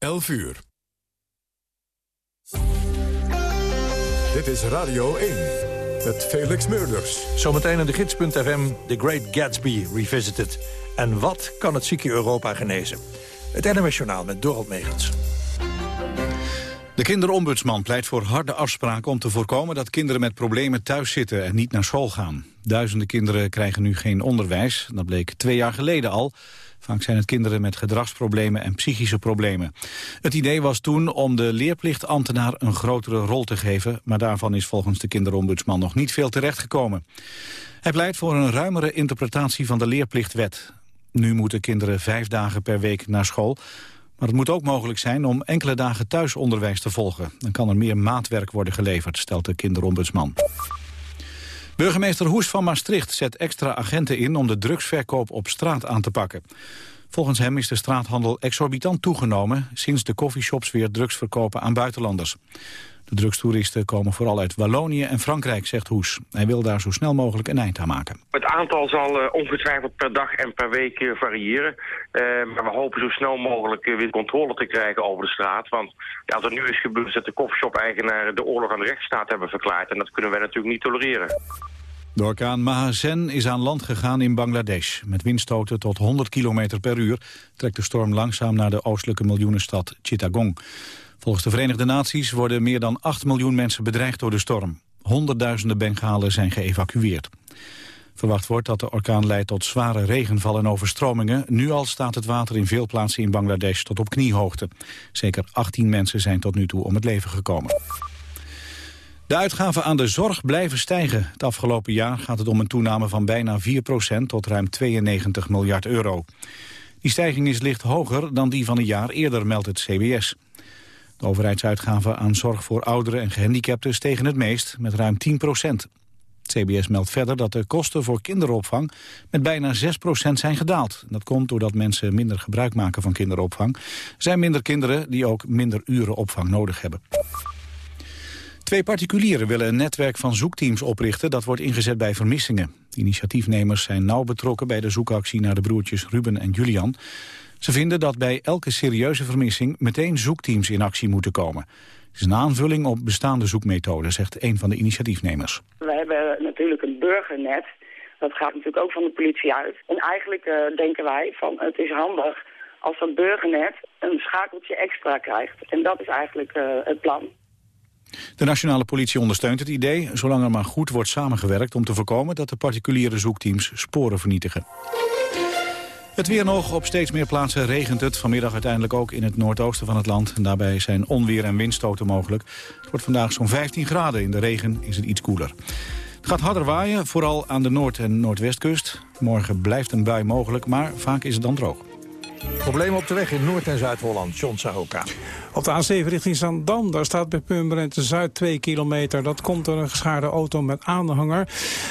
11 uur. Dit is Radio 1 met Felix Meurders. Zometeen in de gids.fm The Great Gatsby Revisited. En wat kan het zieke Europa genezen? Het NMS Journaal met Dorald Megens. De kinderombudsman pleit voor harde afspraken om te voorkomen dat kinderen met problemen thuis zitten en niet naar school gaan. Duizenden kinderen krijgen nu geen onderwijs. Dat bleek twee jaar geleden al. Vaak zijn het kinderen met gedragsproblemen en psychische problemen. Het idee was toen om de leerplichtambtenaar een grotere rol te geven... maar daarvan is volgens de kinderombudsman nog niet veel terechtgekomen. Hij pleit voor een ruimere interpretatie van de leerplichtwet. Nu moeten kinderen vijf dagen per week naar school... Maar het moet ook mogelijk zijn om enkele dagen thuisonderwijs te volgen. Dan kan er meer maatwerk worden geleverd, stelt de kinderombudsman. Burgemeester Hoes van Maastricht zet extra agenten in om de drugsverkoop op straat aan te pakken. Volgens hem is de straathandel exorbitant toegenomen sinds de coffeeshops weer drugs verkopen aan buitenlanders. De drugstoeristen komen vooral uit Wallonië en Frankrijk, zegt Hoes. Hij wil daar zo snel mogelijk een eind aan maken. Het aantal zal uh, ongetwijfeld per dag en per week uh, variëren. Uh, maar we hopen zo snel mogelijk weer controle te krijgen over de straat. Want ja, wat er nu is gebeurd is dat de koffieshop-eigenaren de oorlog aan de rechtsstaat hebben verklaard. En dat kunnen wij natuurlijk niet tolereren. De orkaan Mahasen is aan land gegaan in Bangladesh. Met windstoten tot 100 km per uur trekt de storm langzaam naar de oostelijke miljoenenstad Chittagong. Volgens de Verenigde Naties worden meer dan 8 miljoen mensen bedreigd door de storm. Honderdduizenden Bengalen zijn geëvacueerd. Verwacht wordt dat de orkaan leidt tot zware regenval en overstromingen. Nu al staat het water in veel plaatsen in Bangladesh tot op kniehoogte. Zeker 18 mensen zijn tot nu toe om het leven gekomen. De uitgaven aan de zorg blijven stijgen. Het afgelopen jaar gaat het om een toename van bijna 4% tot ruim 92 miljard euro. Die stijging is licht hoger dan die van een jaar eerder, meldt het CBS. De overheidsuitgaven aan zorg voor ouderen en gehandicapten stegen het meest, met ruim 10 procent. CBS meldt verder dat de kosten voor kinderopvang met bijna 6 procent zijn gedaald. Dat komt doordat mensen minder gebruik maken van kinderopvang. Er zijn minder kinderen die ook minder uren opvang nodig hebben. Twee particulieren willen een netwerk van zoekteams oprichten... dat wordt ingezet bij vermissingen. Initiatiefnemers zijn nauw betrokken bij de zoekactie... naar de broertjes Ruben en Julian. Ze vinden dat bij elke serieuze vermissing meteen zoekteams in actie moeten komen. Het is een aanvulling op bestaande zoekmethoden, zegt een van de initiatiefnemers. We hebben natuurlijk een burgernet. Dat gaat natuurlijk ook van de politie uit. En eigenlijk uh, denken wij van het is handig als dat burgernet een schakeltje extra krijgt. En dat is eigenlijk uh, het plan. De nationale politie ondersteunt het idee, zolang er maar goed wordt samengewerkt om te voorkomen dat de particuliere zoekteams sporen vernietigen. Het weer nog. Op steeds meer plaatsen regent het. Vanmiddag uiteindelijk ook in het noordoosten van het land. En daarbij zijn onweer en windstoten mogelijk. Het wordt vandaag zo'n 15 graden. In de regen is het iets koeler. Het gaat harder waaien, vooral aan de noord- en noordwestkust. Morgen blijft een bui mogelijk, maar vaak is het dan droog. Problemen op de weg in Noord- en Zuid-Holland. John Sahoka. Op de A7 richting Zandam, daar staat bij Purmerend Zuid 2 kilometer. Dat komt door een geschaarde auto met aanhanger.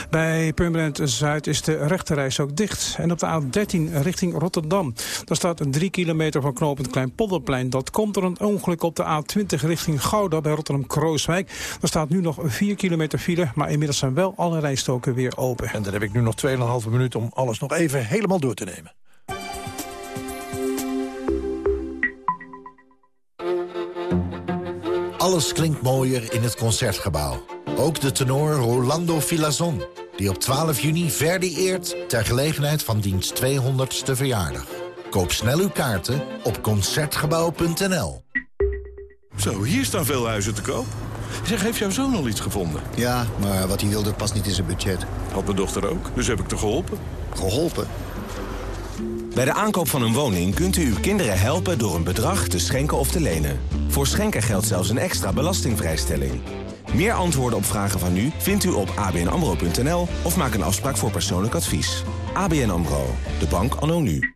Bij Purmerend Zuid is de rechterreis ook dicht. En op de A13 richting Rotterdam, daar staat een 3 kilometer van knooppunt Kleinpolderplein. Dat komt door een ongeluk op de A20 richting Gouda bij Rotterdam-Krooswijk. Daar staat nu nog 4 kilometer file, maar inmiddels zijn wel alle rijstoken weer open. En dan heb ik nu nog 2,5 minuten om alles nog even helemaal door te nemen. Alles klinkt mooier in het Concertgebouw. Ook de tenor Rolando Filazon, die op 12 juni Verdi eert... ter gelegenheid van diens 200ste verjaardag. Koop snel uw kaarten op Concertgebouw.nl. Zo, hier staan veel huizen te koop. Zeg, heeft jouw zoon al iets gevonden? Ja, maar wat hij wilde past niet in zijn budget. Had mijn dochter ook, dus heb ik te geholpen. Geholpen? Bij de aankoop van een woning kunt u uw kinderen helpen door een bedrag te schenken of te lenen. Voor schenken geldt zelfs een extra belastingvrijstelling. Meer antwoorden op vragen van u vindt u op abnamro.nl of maak een afspraak voor persoonlijk advies. ABN AMRO, de bank anno nu.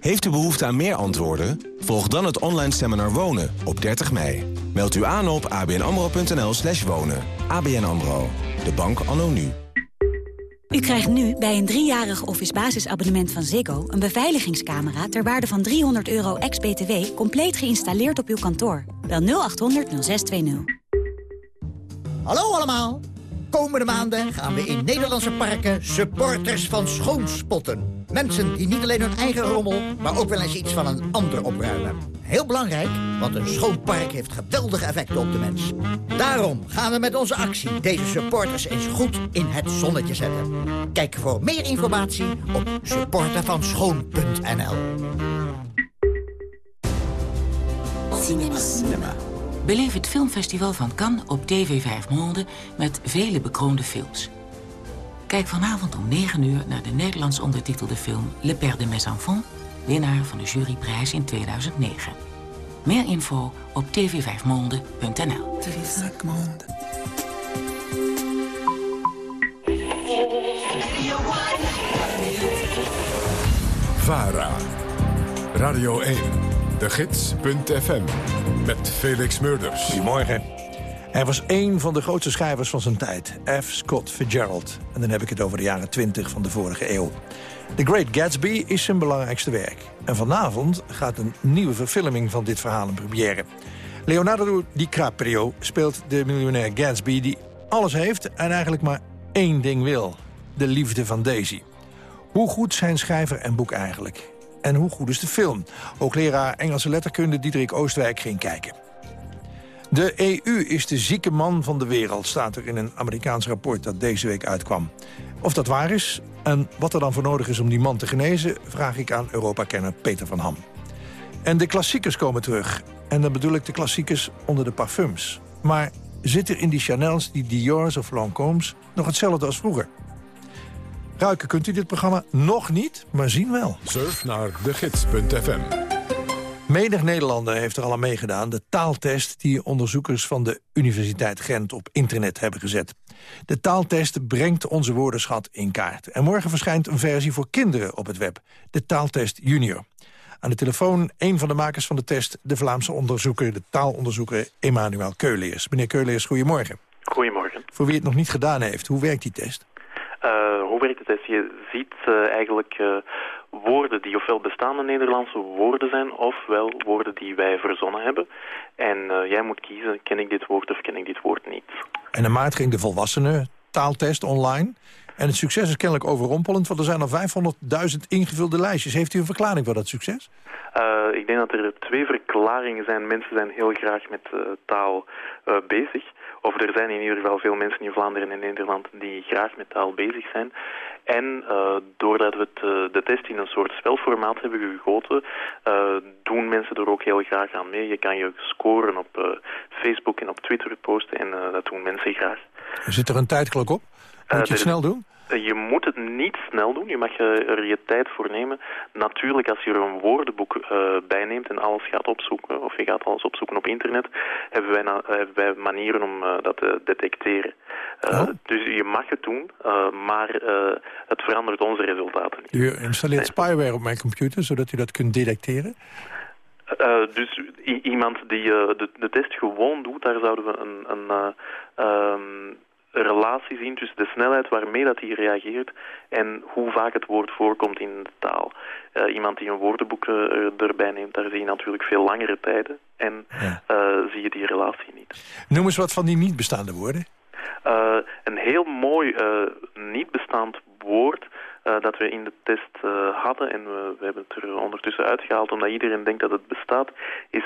Heeft u behoefte aan meer antwoorden? Volg dan het online seminar Wonen op 30 mei. Meld u aan op abnamro.nl slash wonen. ABN AMRO, de bank anno nu. U krijgt nu bij een driejarig office basisabonnement van Ziggo... een beveiligingscamera ter waarde van 300 euro ex-BTW... compleet geïnstalleerd op uw kantoor. Bel 0800 0620. Hallo allemaal. Komende maanden gaan we in Nederlandse parken supporters van schoon spotten. Mensen die niet alleen hun eigen rommel, maar ook wel eens iets van een ander opruimen. Heel belangrijk, want een schoon park heeft geweldige effecten op de mens. Daarom gaan we met onze actie deze supporters eens goed in het zonnetje zetten. Kijk voor meer informatie op supportervanschoon.nl Cinema. Cinema. Beleef het filmfestival van Cannes op TV 5 Monde met vele bekroonde films. Kijk vanavond om 9 uur naar de Nederlands ondertitelde film Le Père de mes enfants, winnaar van de juryprijs in 2009. Meer info op tv5monde.nl. VARA. Radio 1. De Gids.fm. Met Felix Murders. Goedemorgen. Hij was één van de grootste schrijvers van zijn tijd, F. Scott Fitzgerald. En dan heb ik het over de jaren 20 van de vorige eeuw. The Great Gatsby is zijn belangrijkste werk. En vanavond gaat een nieuwe verfilming van dit verhaal in première. Leonardo DiCaprio speelt de miljonair Gatsby... die alles heeft en eigenlijk maar één ding wil. De liefde van Daisy. Hoe goed zijn schrijver en boek eigenlijk? En hoe goed is de film? Hoogleraar Engelse letterkunde Diederik Oostwijk ging kijken. De EU is de zieke man van de wereld, staat er in een Amerikaans rapport dat deze week uitkwam. Of dat waar is en wat er dan voor nodig is om die man te genezen... vraag ik aan Europa-kenner Peter van Ham. En de klassiekers komen terug. En dan bedoel ik de klassiekers onder de parfums. Maar zit er in die Chanels, die Dior's of Lancome's nog hetzelfde als vroeger? Ruiken kunt u dit programma nog niet, maar zien wel. Surf naar degids.fm. Menig Nederlander heeft er al aan meegedaan. De taaltest die onderzoekers van de Universiteit Gent op internet hebben gezet. De taaltest brengt onze woordenschat in kaart. En morgen verschijnt een versie voor kinderen op het web. De taaltest junior. Aan de telefoon een van de makers van de test... de Vlaamse onderzoeker, de taalonderzoeker Emmanuel Keuleers. Meneer Keuleers, goedemorgen. Goedemorgen. Voor wie het nog niet gedaan heeft, hoe werkt die test? Uh, hoe werkt de test? Je ziet uh, eigenlijk uh, woorden die ofwel bestaande Nederlandse woorden zijn... ofwel woorden die wij verzonnen hebben. En jij moet kiezen, ken ik dit woord of ken ik dit woord niet. En in maart ging de volwassenen taaltest online... En het succes is kennelijk overrompelend, want er zijn al 500.000 ingevulde lijstjes. Heeft u een verklaring voor dat succes? Uh, ik denk dat er twee verklaringen zijn. Mensen zijn heel graag met uh, taal uh, bezig. Of er zijn in ieder geval veel mensen in Vlaanderen en Nederland die graag met taal bezig zijn. En doordat we het, de test in een soort spelformaat hebben gegoten, doen mensen er ook heel graag aan mee. Je kan je scoren op Facebook en op Twitter posten en dat doen mensen graag. Zit er een tijdklok op? Moet je het snel doen? Je moet het niet snel doen, je mag er je tijd voor nemen. Natuurlijk, als je er een woordenboek uh, bij neemt en alles gaat opzoeken, of je gaat alles opzoeken op internet, hebben wij, hebben wij manieren om uh, dat te detecteren. Uh, oh. Dus je mag het doen, maar het verandert onze resultaten niet. U installeert spyware op mijn computer, zodat u dat kunt detecteren? Uh, dus iemand die uh, de, de, test gewoon doet, daar zouden we een, een uh, um, relatie zien tussen de snelheid waarmee dat hij reageert en hoe vaak het woord voorkomt in de taal. Uh, iemand die een woordenboek uh, erbij neemt, daar zie je natuurlijk veel langere tijden en ja. uh, zie je die relatie niet. Noem eens wat van die niet bestaande woorden. een heel mooi niet bestaand woord dat we in de test hadden en we, we, hebben het er ondertussen uitgehaald omdat iedereen denkt dat het bestaat, is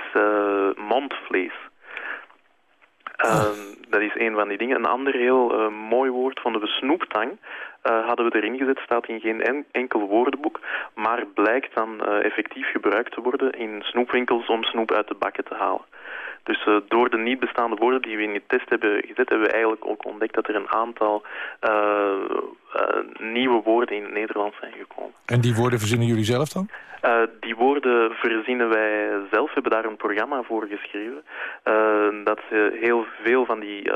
mondvlees. Uh, dat is een van die dingen. Een ander heel uh, mooi woord vonden we snoeptang. Uh, hadden we erin gezet, staat in geen en, enkel woordenboek, blijkt dan uh, effectief gebruikt te worden in snoepwinkels om snoep uit de bakken te halen. Dus uh, door de niet bestaande woorden die we in de test hebben gezet, hebben we eigenlijk ook ontdekt dat er een aantal nieuwe woorden in het Nederlands zijn gekomen. En die woorden verzinnen jullie zelf dan? Die woorden verzinnen wij zelf, we hebben daar een programma voor geschreven. Dat ze heel veel van die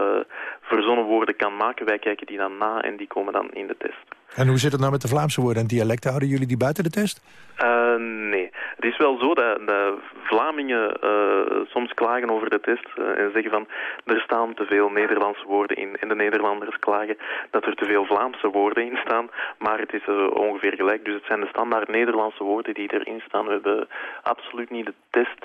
verzonnen woorden kan maken. Wij kijken die dan na en die komen dan in de test. En hoe zit het nou met de Vlaamse woorden en dialecten? Houden jullie die buiten de test? Uh, nee. Het is wel zo dat, dat Vlamingen uh, soms klagen over de test uh, en zeggen van er staan te veel Nederlandse woorden in. En de Nederlanders klagen dat er te veel Vlaamse woorden in staan, maar het is ongeveer gelijk. Dus het zijn de standaard Nederlandse woorden die erin staan. We hebben absoluut niet de test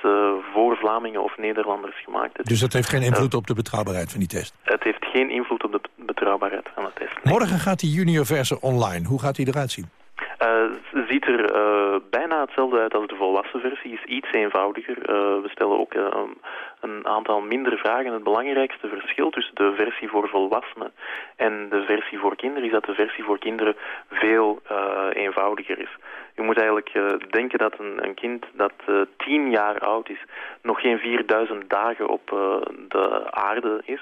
voor Vlamingen of Nederlanders gemaakt. dus dat heeft geen invloed op de betrouwbaarheid van die test? Het heeft geen invloed op de betrouwbaarheid van de test. Nee. Morgen gaat die junior online. Hoe gaat die eruit zien? Uh, ziet er uh, bijna hetzelfde uit als de volwassen versie, is iets eenvoudiger. Uh, we stellen ook een aantal minder vragen. Het belangrijkste verschil tussen de versie voor volwassenen en de versie voor kinderen is dat de versie voor kinderen veel eenvoudiger is. Je moet eigenlijk uh, denken dat een, een kind dat uh, tien jaar oud is, nog geen 4000 dagen op de aarde is.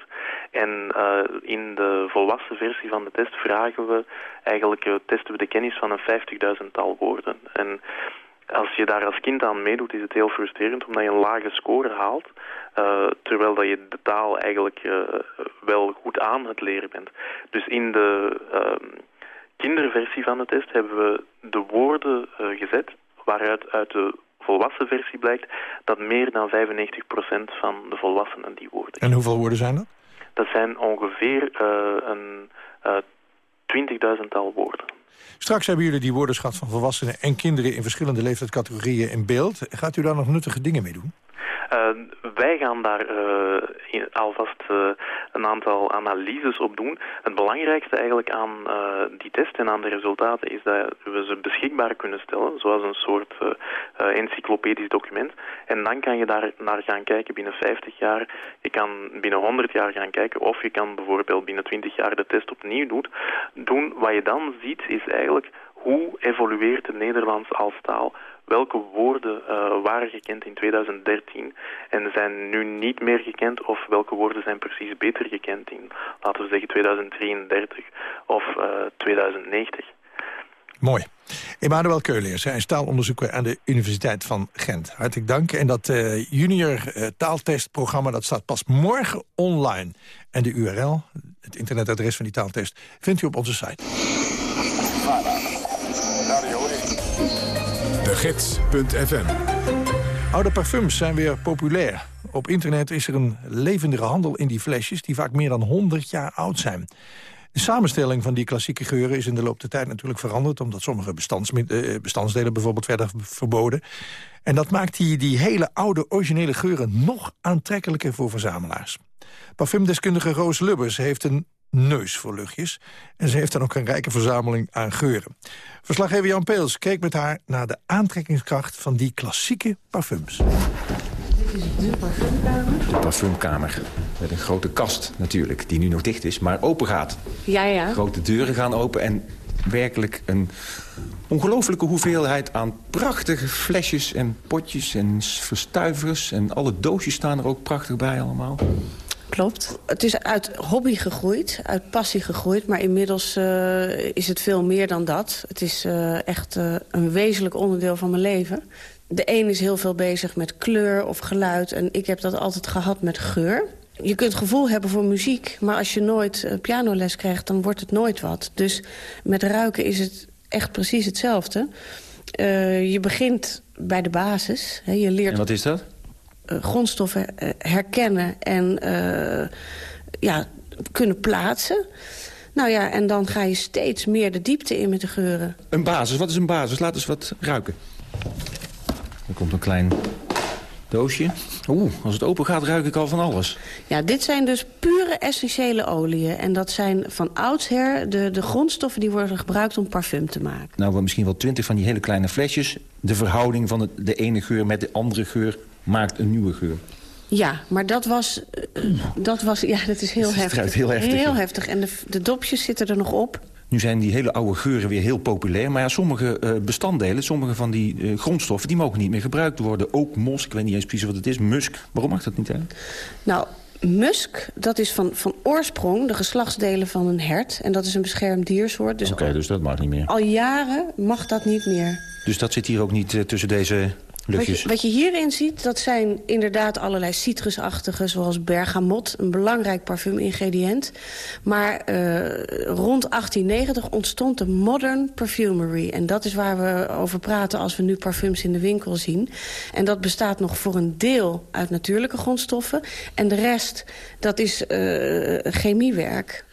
En in de volwassen versie van de test vragen we eigenlijk, testen we de kennis van een 50.000 tal woorden. En als je daar als kind aan meedoet, is het heel frustrerend omdat je een lage score haalt. Uh, terwijl dat je de taal eigenlijk uh, wel goed aan het leren bent. Dus in de uh, kinderversie van de test hebben we de woorden uh, gezet waaruit uit de volwassen versie blijkt dat meer dan 95% van de volwassenen die woorden. En hoeveel woorden zijn dat? Dat zijn ongeveer een 20.000-tal woorden. Straks hebben jullie die woordenschat van volwassenen en kinderen in verschillende leeftijdscategorieën in beeld. Gaat u daar nog nuttige dingen mee doen? Uh, wij gaan daar in, alvast uh, een aantal analyses op doen. Het belangrijkste eigenlijk aan die test en aan de resultaten is dat we ze beschikbaar kunnen stellen, zoals een soort encyclopedisch document. En dan kan je daar naar gaan kijken binnen 50 jaar, je kan binnen 100 jaar gaan kijken, of je kan bijvoorbeeld binnen 20 jaar de test opnieuw doen. doen. Wat je dan ziet is eigenlijk hoe evolueert het Nederlands als taal welke woorden uh, waren gekend in 2013 en zijn nu niet meer gekend of welke woorden zijn precies beter gekend in, laten we zeggen, 2033 of uh, 2090. Mooi. Emmanuel Keuleers, hij is taalonderzoeker aan de Universiteit van Gent. Hartelijk dank. En dat uh, junior taaltestprogramma dat staat pas morgen online. En de URL, het internetadres van die taaltest, vindt u op onze site. Gids.fm Oude parfums zijn weer populair. Op internet is er een levendige handel in die flesjes... die vaak meer dan 100 jaar oud zijn. De samenstelling van die klassieke geuren is in de loop der tijd natuurlijk veranderd... omdat sommige bestandsdelen bijvoorbeeld werden verboden. En dat maakt die hele oude originele geuren nog aantrekkelijker voor verzamelaars. Parfumdeskundige Roos Lubbers heeft een neus voor luchtjes. En ze heeft dan ook een rijke verzameling aan geuren. Verslaggever Jan Peels keek met haar naar de aantrekkingskracht van die klassieke parfums. Dit is de parfumkamer. De parfumkamer. Met een grote kast natuurlijk, die nu nog dicht is, maar open gaat. Ja, ja. Grote deuren gaan open en werkelijk een ongelofelijke hoeveelheid aan prachtige flesjes en potjes en verstuivers. En alle doosjes staan er ook prachtig bij allemaal. Klopt. Het is uit hobby gegroeid, uit passie gegroeid. Maar inmiddels uh, is het veel meer dan dat. Het is uh, echt uh, een wezenlijk onderdeel van mijn leven. De een is heel veel bezig met kleur of geluid. En ik heb dat altijd gehad met geur. Je kunt gevoel hebben voor muziek. Maar als je nooit pianoles krijgt, dan wordt het nooit wat. Dus met ruiken is het echt precies hetzelfde. je begint bij de basis. Hè. Je leert... En wat is dat? Uh, grondstoffen uh, herkennen en uh, ja, kunnen plaatsen. Nou ja, en dan ga je steeds meer de diepte in met de geuren. Een basis, wat is een basis? Laat eens wat ruiken. Er komt een klein doosje. Oeh, als het open gaat ruik ik al van alles. Ja, dit zijn dus pure essentiële oliën. En dat zijn van oudsher de, de grondstoffen die worden gebruikt om parfum te maken. Nou, misschien wel twintig van die hele kleine flesjes. De verhouding van de, de ene geur met de andere geur maakt een nieuwe geur. Ja, maar dat was, uh, dat was ja, dat is heel heftig. Heel heftig. Heel heftig. En de, de dopjes zitten er nog op. Nu zijn die hele oude geuren weer heel populair. Maar ja, sommige uh, bestanddelen, sommige van die uh, grondstoffen... die mogen niet meer gebruikt worden. Ook mos, ik weet niet eens precies wat het is, musk. Waarom mag dat niet eigenlijk? Nou, musk, dat is van, van oorsprong de geslachtsdelen van een hert. En dat is een beschermd diersoort. Dus Oké, okay, dus dat mag niet meer. Al jaren mag dat niet meer. Dus dat zit hier ook niet tussen deze Wat luchtjes. je, wat je hierin ziet, dat zijn inderdaad allerlei citrusachtige... zoals bergamot, een belangrijk parfumingrediënt. Maar eh, rond 1890 ontstond de modern perfumery. En dat is waar we over praten als we nu parfums in de winkel zien. En dat bestaat nog voor een deel uit natuurlijke grondstoffen. En de rest, dat is eh, chemiewerk.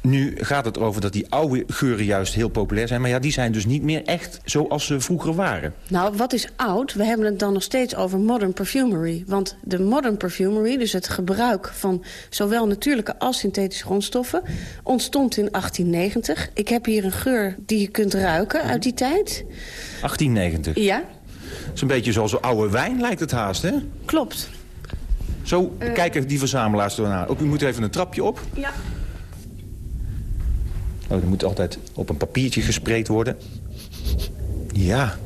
Nu gaat het erover dat die oude geuren juist heel populair zijn. Maar ja, die zijn dus niet meer echt zoals ze vroeger waren. Nou, wat is oud? We hebben het dan nog steeds over modern perfumery. Want de modern perfumery, dus het gebruik van zowel natuurlijke als synthetische grondstoffen... ontstond in 1890. Ik heb hier een geur die je kunt ruiken uit die tijd. 1890. Ja, Het is een beetje zoals oude wijn, lijkt het haast, hè? klopt. Zo kijken die verzamelaars ernaar. Ook u moet even een trapje op. Ja. Oh, dat moet altijd op een papiertje gespreid worden. Ja.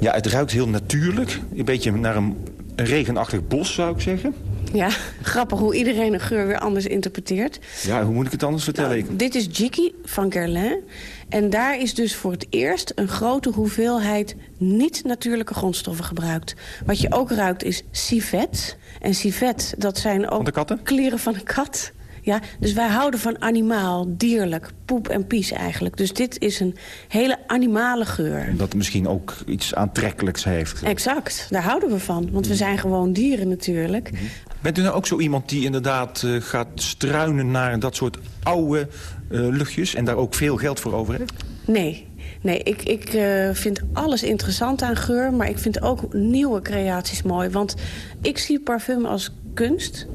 Ja, het ruikt heel natuurlijk. Een beetje naar een, een regenachtig bos, zou ik zeggen. Ja, grappig hoe iedereen een geur weer anders interpreteert. Ja, hoe moet ik het anders vertellen? Ik- Dit is Jiki van Guerlain. En daar is dus voor het eerst een grote hoeveelheid niet-natuurlijke grondstoffen gebruikt. Wat je ook ruikt is civet. En civet, dat zijn ook kleren van een kat. Ja, dus wij houden van animaal, dierlijk, poep en pies eigenlijk. Dus dit is een hele animale geur. Dat misschien ook iets aantrekkelijks heeft. Exact, daar houden we van. Want we zijn gewoon dieren natuurlijk. Bent u nou ook zo iemand die inderdaad eh, gaat struinen naar dat soort oude eh, luchtjes... en daar ook veel geld voor over heeft? Nee, nee ik, ik eh, vind alles interessant aan geur... maar ik vind ook nieuwe creaties mooi. Want ik zie parfum als kunst...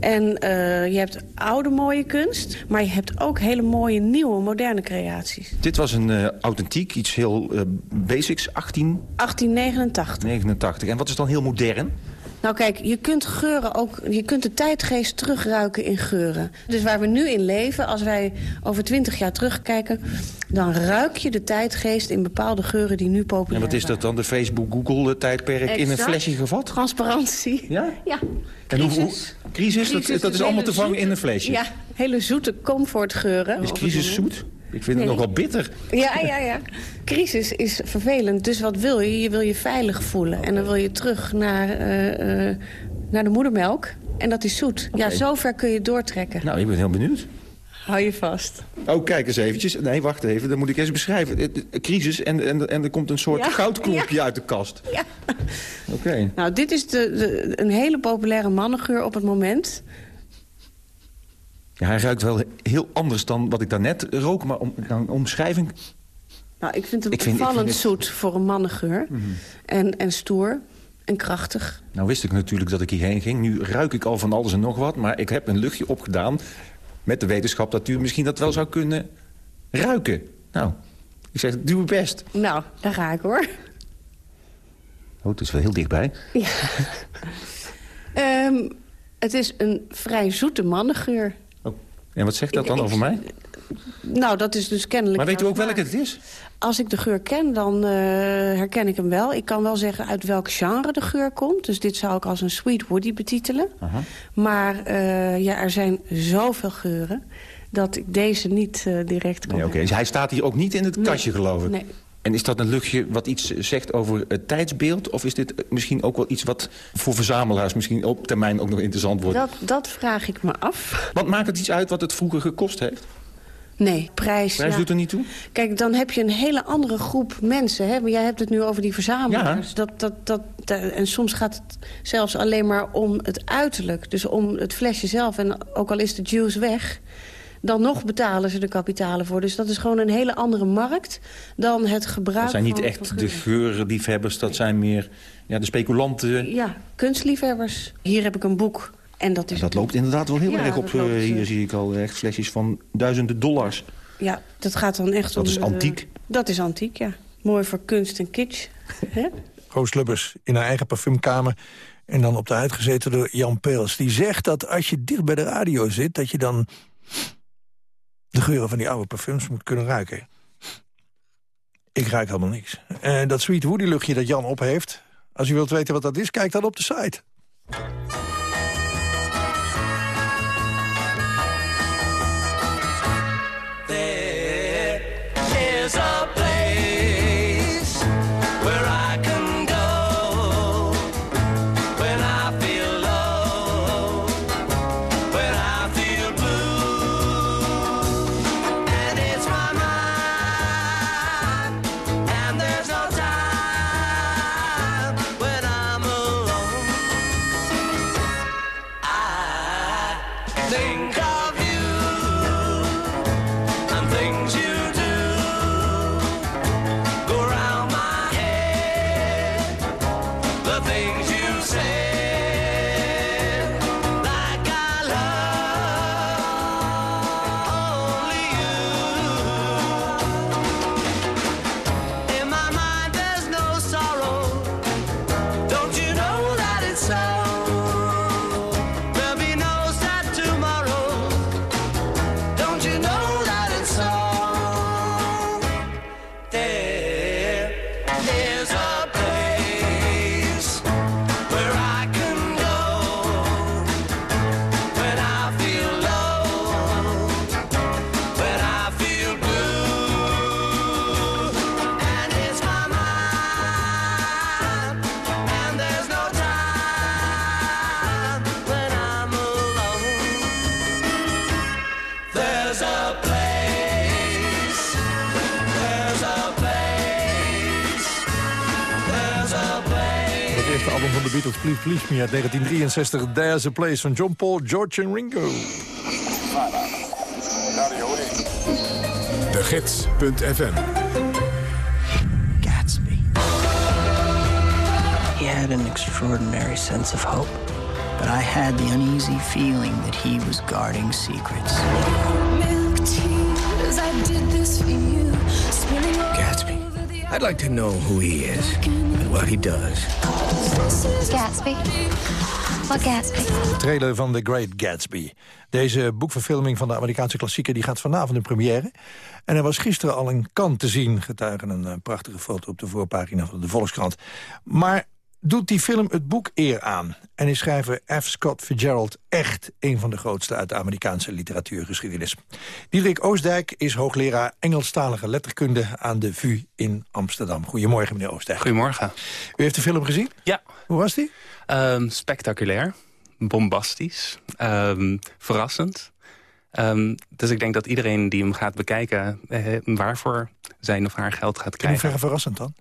En eh, je hebt oude mooie kunst, maar je hebt ook hele mooie nieuwe moderne creaties. Dit was een eh, authentiek, iets heel eh, basics, 1889. 1889. En wat is dan heel modern? Nou kijk, je kunt geuren ook, je kunt de tijdgeest terugruiken in geuren. Dus waar we nu in leven, als wij over twintig jaar terugkijken... dan ruik je de tijdgeest in bepaalde geuren die nu populair En wat is dat dan, de Facebook-Google-tijdperk in een flesje gevat? Hoe, Ja? Ja. En hoe, hoe, Crisis. crisis, dat, dat is allemaal te vangen zoete- in een flesje. Ja, hele zoete comfortgeuren. Is crisis zoet? Ik vind Nee. het nogal bitter. Ja, ja, ja. Crisis is vervelend. Dus wat wil je? Je wil je veilig voelen. En dan wil je terug naar, eh, eh, naar de moedermelk. En dat is zoet. Ja, zover kun je doortrekken. Nou, ik ben heel benieuwd. Hou je vast. Oh, kijk eens eventjes. Nee, wacht even. Dat moet ik eens beschrijven. Crisis en, en, en er komt een soort Ja, goudklompje uit de kast. Ja. Oké. Nou, dit is de, de, een hele populaire mannengeur op het moment. Ja, hij ruikt wel heel anders dan wat ik daarnet rook. Maar om, een omschrijving... Nou, ik vind hem Ik vind- ik opvallend vind het- zoet voor een mannengeur. En, en stoer en krachtig. Nou wist ik natuurlijk dat ik hierheen ging. Nu ruik ik al van alles en nog wat. Maar ik heb een luchtje opgedaan met de wetenschap dat u misschien dat wel zou kunnen ruiken. Nou, ik zeg, doe uw best. Nou, daar ga ik hoor. Oh, het is wel heel dichtbij. Ja. Ehm, het is een vrij zoete mannengeur. En wat zegt dat dan ik- over mij? Nou, dat is dus kennelijk... Maar weet u ook welke het is? Als ik de geur ken, dan eh, herken ik hem wel. Ik kan wel zeggen uit welk genre de geur komt. Dus dit zou ik als een sweet woody betitelen. Maar eh, ja, er zijn zoveel geuren dat ik deze niet eh, direct kan Nee, oké. Dus hij staat hier ook niet in het kastje, geloof ik. Nee. En is dat een luchtje wat iets zegt over het tijdsbeeld? Of is dit misschien ook wel iets wat voor verzamelaars misschien op termijn ook nog interessant wordt? Dat, dat vraag ik me af. Want maakt het iets uit wat het vroeger gekost heeft? Nee, prijs. Prijs ja. doet er niet toe? Kijk, dan heb je een hele andere groep mensen. Hè? Maar jij hebt het nu over die verzamelaars. Dat, dat, dat, dat- en soms gaat het zelfs alleen maar om het uiterlijk. Dus om het flesje zelf. En ook al is de juice weg... dan nog betalen ze de kapitalen voor. Dus dat is gewoon een hele andere markt dan het gebruik Dat zijn niet van- echt de geuren. geurliefhebbers, dat zijn meer ja, de speculanten. Ja, kunstliefhebbers. Hier heb ik een boek. En dat is... Dat loopt inderdaad wel heel Ja, erg op. dat loopt, eh, eh, hier zie ik al echt flesjes van duizenden dollars. Ja, dat gaat dan echt Dat om... is de- antiek. dat is antiek, ja. Mooi voor kunst en kitsch. Hè? Roos Lubbers in haar eigen parfumkamer. En dan op de huid gezeten door Jan Peels. Die zegt dat als je dicht bij de radio zit... dat je dan de geuren van die oude parfums moet kunnen ruiken. Ik ruik helemaal niks. En dat Sweet Woody luchtje dat Jan op heeft... als u wilt weten wat dat is, kijk dan op de site. Van de Please Please Me uit 1963. There's a Place van John Paul, George en Ringo. De Gids.fm Gatsby. He had an extraordinary sense of hope, but I had the uneasy feeling that he was guarding secrets. Gatsby. I'd like to know who he is and what he does. Gatsby. What Gatsby? Trailer van The Great Gatsby. Deze boekverfilming van de Amerikaanse klassieker die gaat vanavond in première. En er was gisteren al een kant te zien, getuigen een eh, prachtige foto op de voorpagina van de Volkskrant. Maar doet die film het boek eer aan? En is schrijver F. Scott Fitzgerald echt een van de grootste uit de Amerikaanse literatuurgeschiedenis? Diederik Oostdijk is hoogleraar Engelstalige letterkunde aan de VU in Amsterdam. Goedemorgen, meneer Oostdijk. Goedemorgen. U heeft de film gezien? Ja. Hoe was die? Ehm, spectaculair, bombastisch, ehm, verrassend. Ehm, dus ik denk dat iedereen die hem gaat bekijken... Eh, waarvoor zijn of haar geld gaat In krijgen. hoeverre verrassend dan?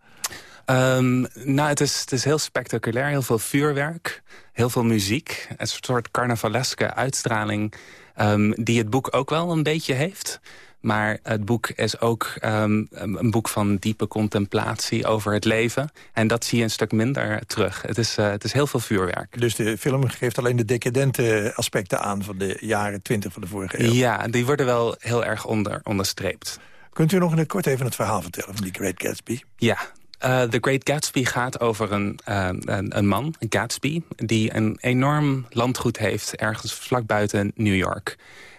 Ehm, nou, het is, het is heel spectaculair. Heel veel vuurwerk, heel veel muziek. Een soort carnavaleske uitstraling ehm, die het boek ook wel een beetje heeft. Maar het boek is ook ehm, een boek van diepe contemplatie over het leven. En dat zie je een stuk minder terug. Het is, eh, het is heel veel vuurwerk. Dus de film geeft alleen de decadente aspecten aan... van de jaren 20 van de vorige eeuw. Ja, die worden wel heel erg onder, onderstreept. Kunt u nog in het kort even het verhaal vertellen van die Great Gatsby? Ja, eh, The Great Gatsby gaat over een, eh, een, een man, Gatsby... die een enorm landgoed heeft ergens vlak buiten New York.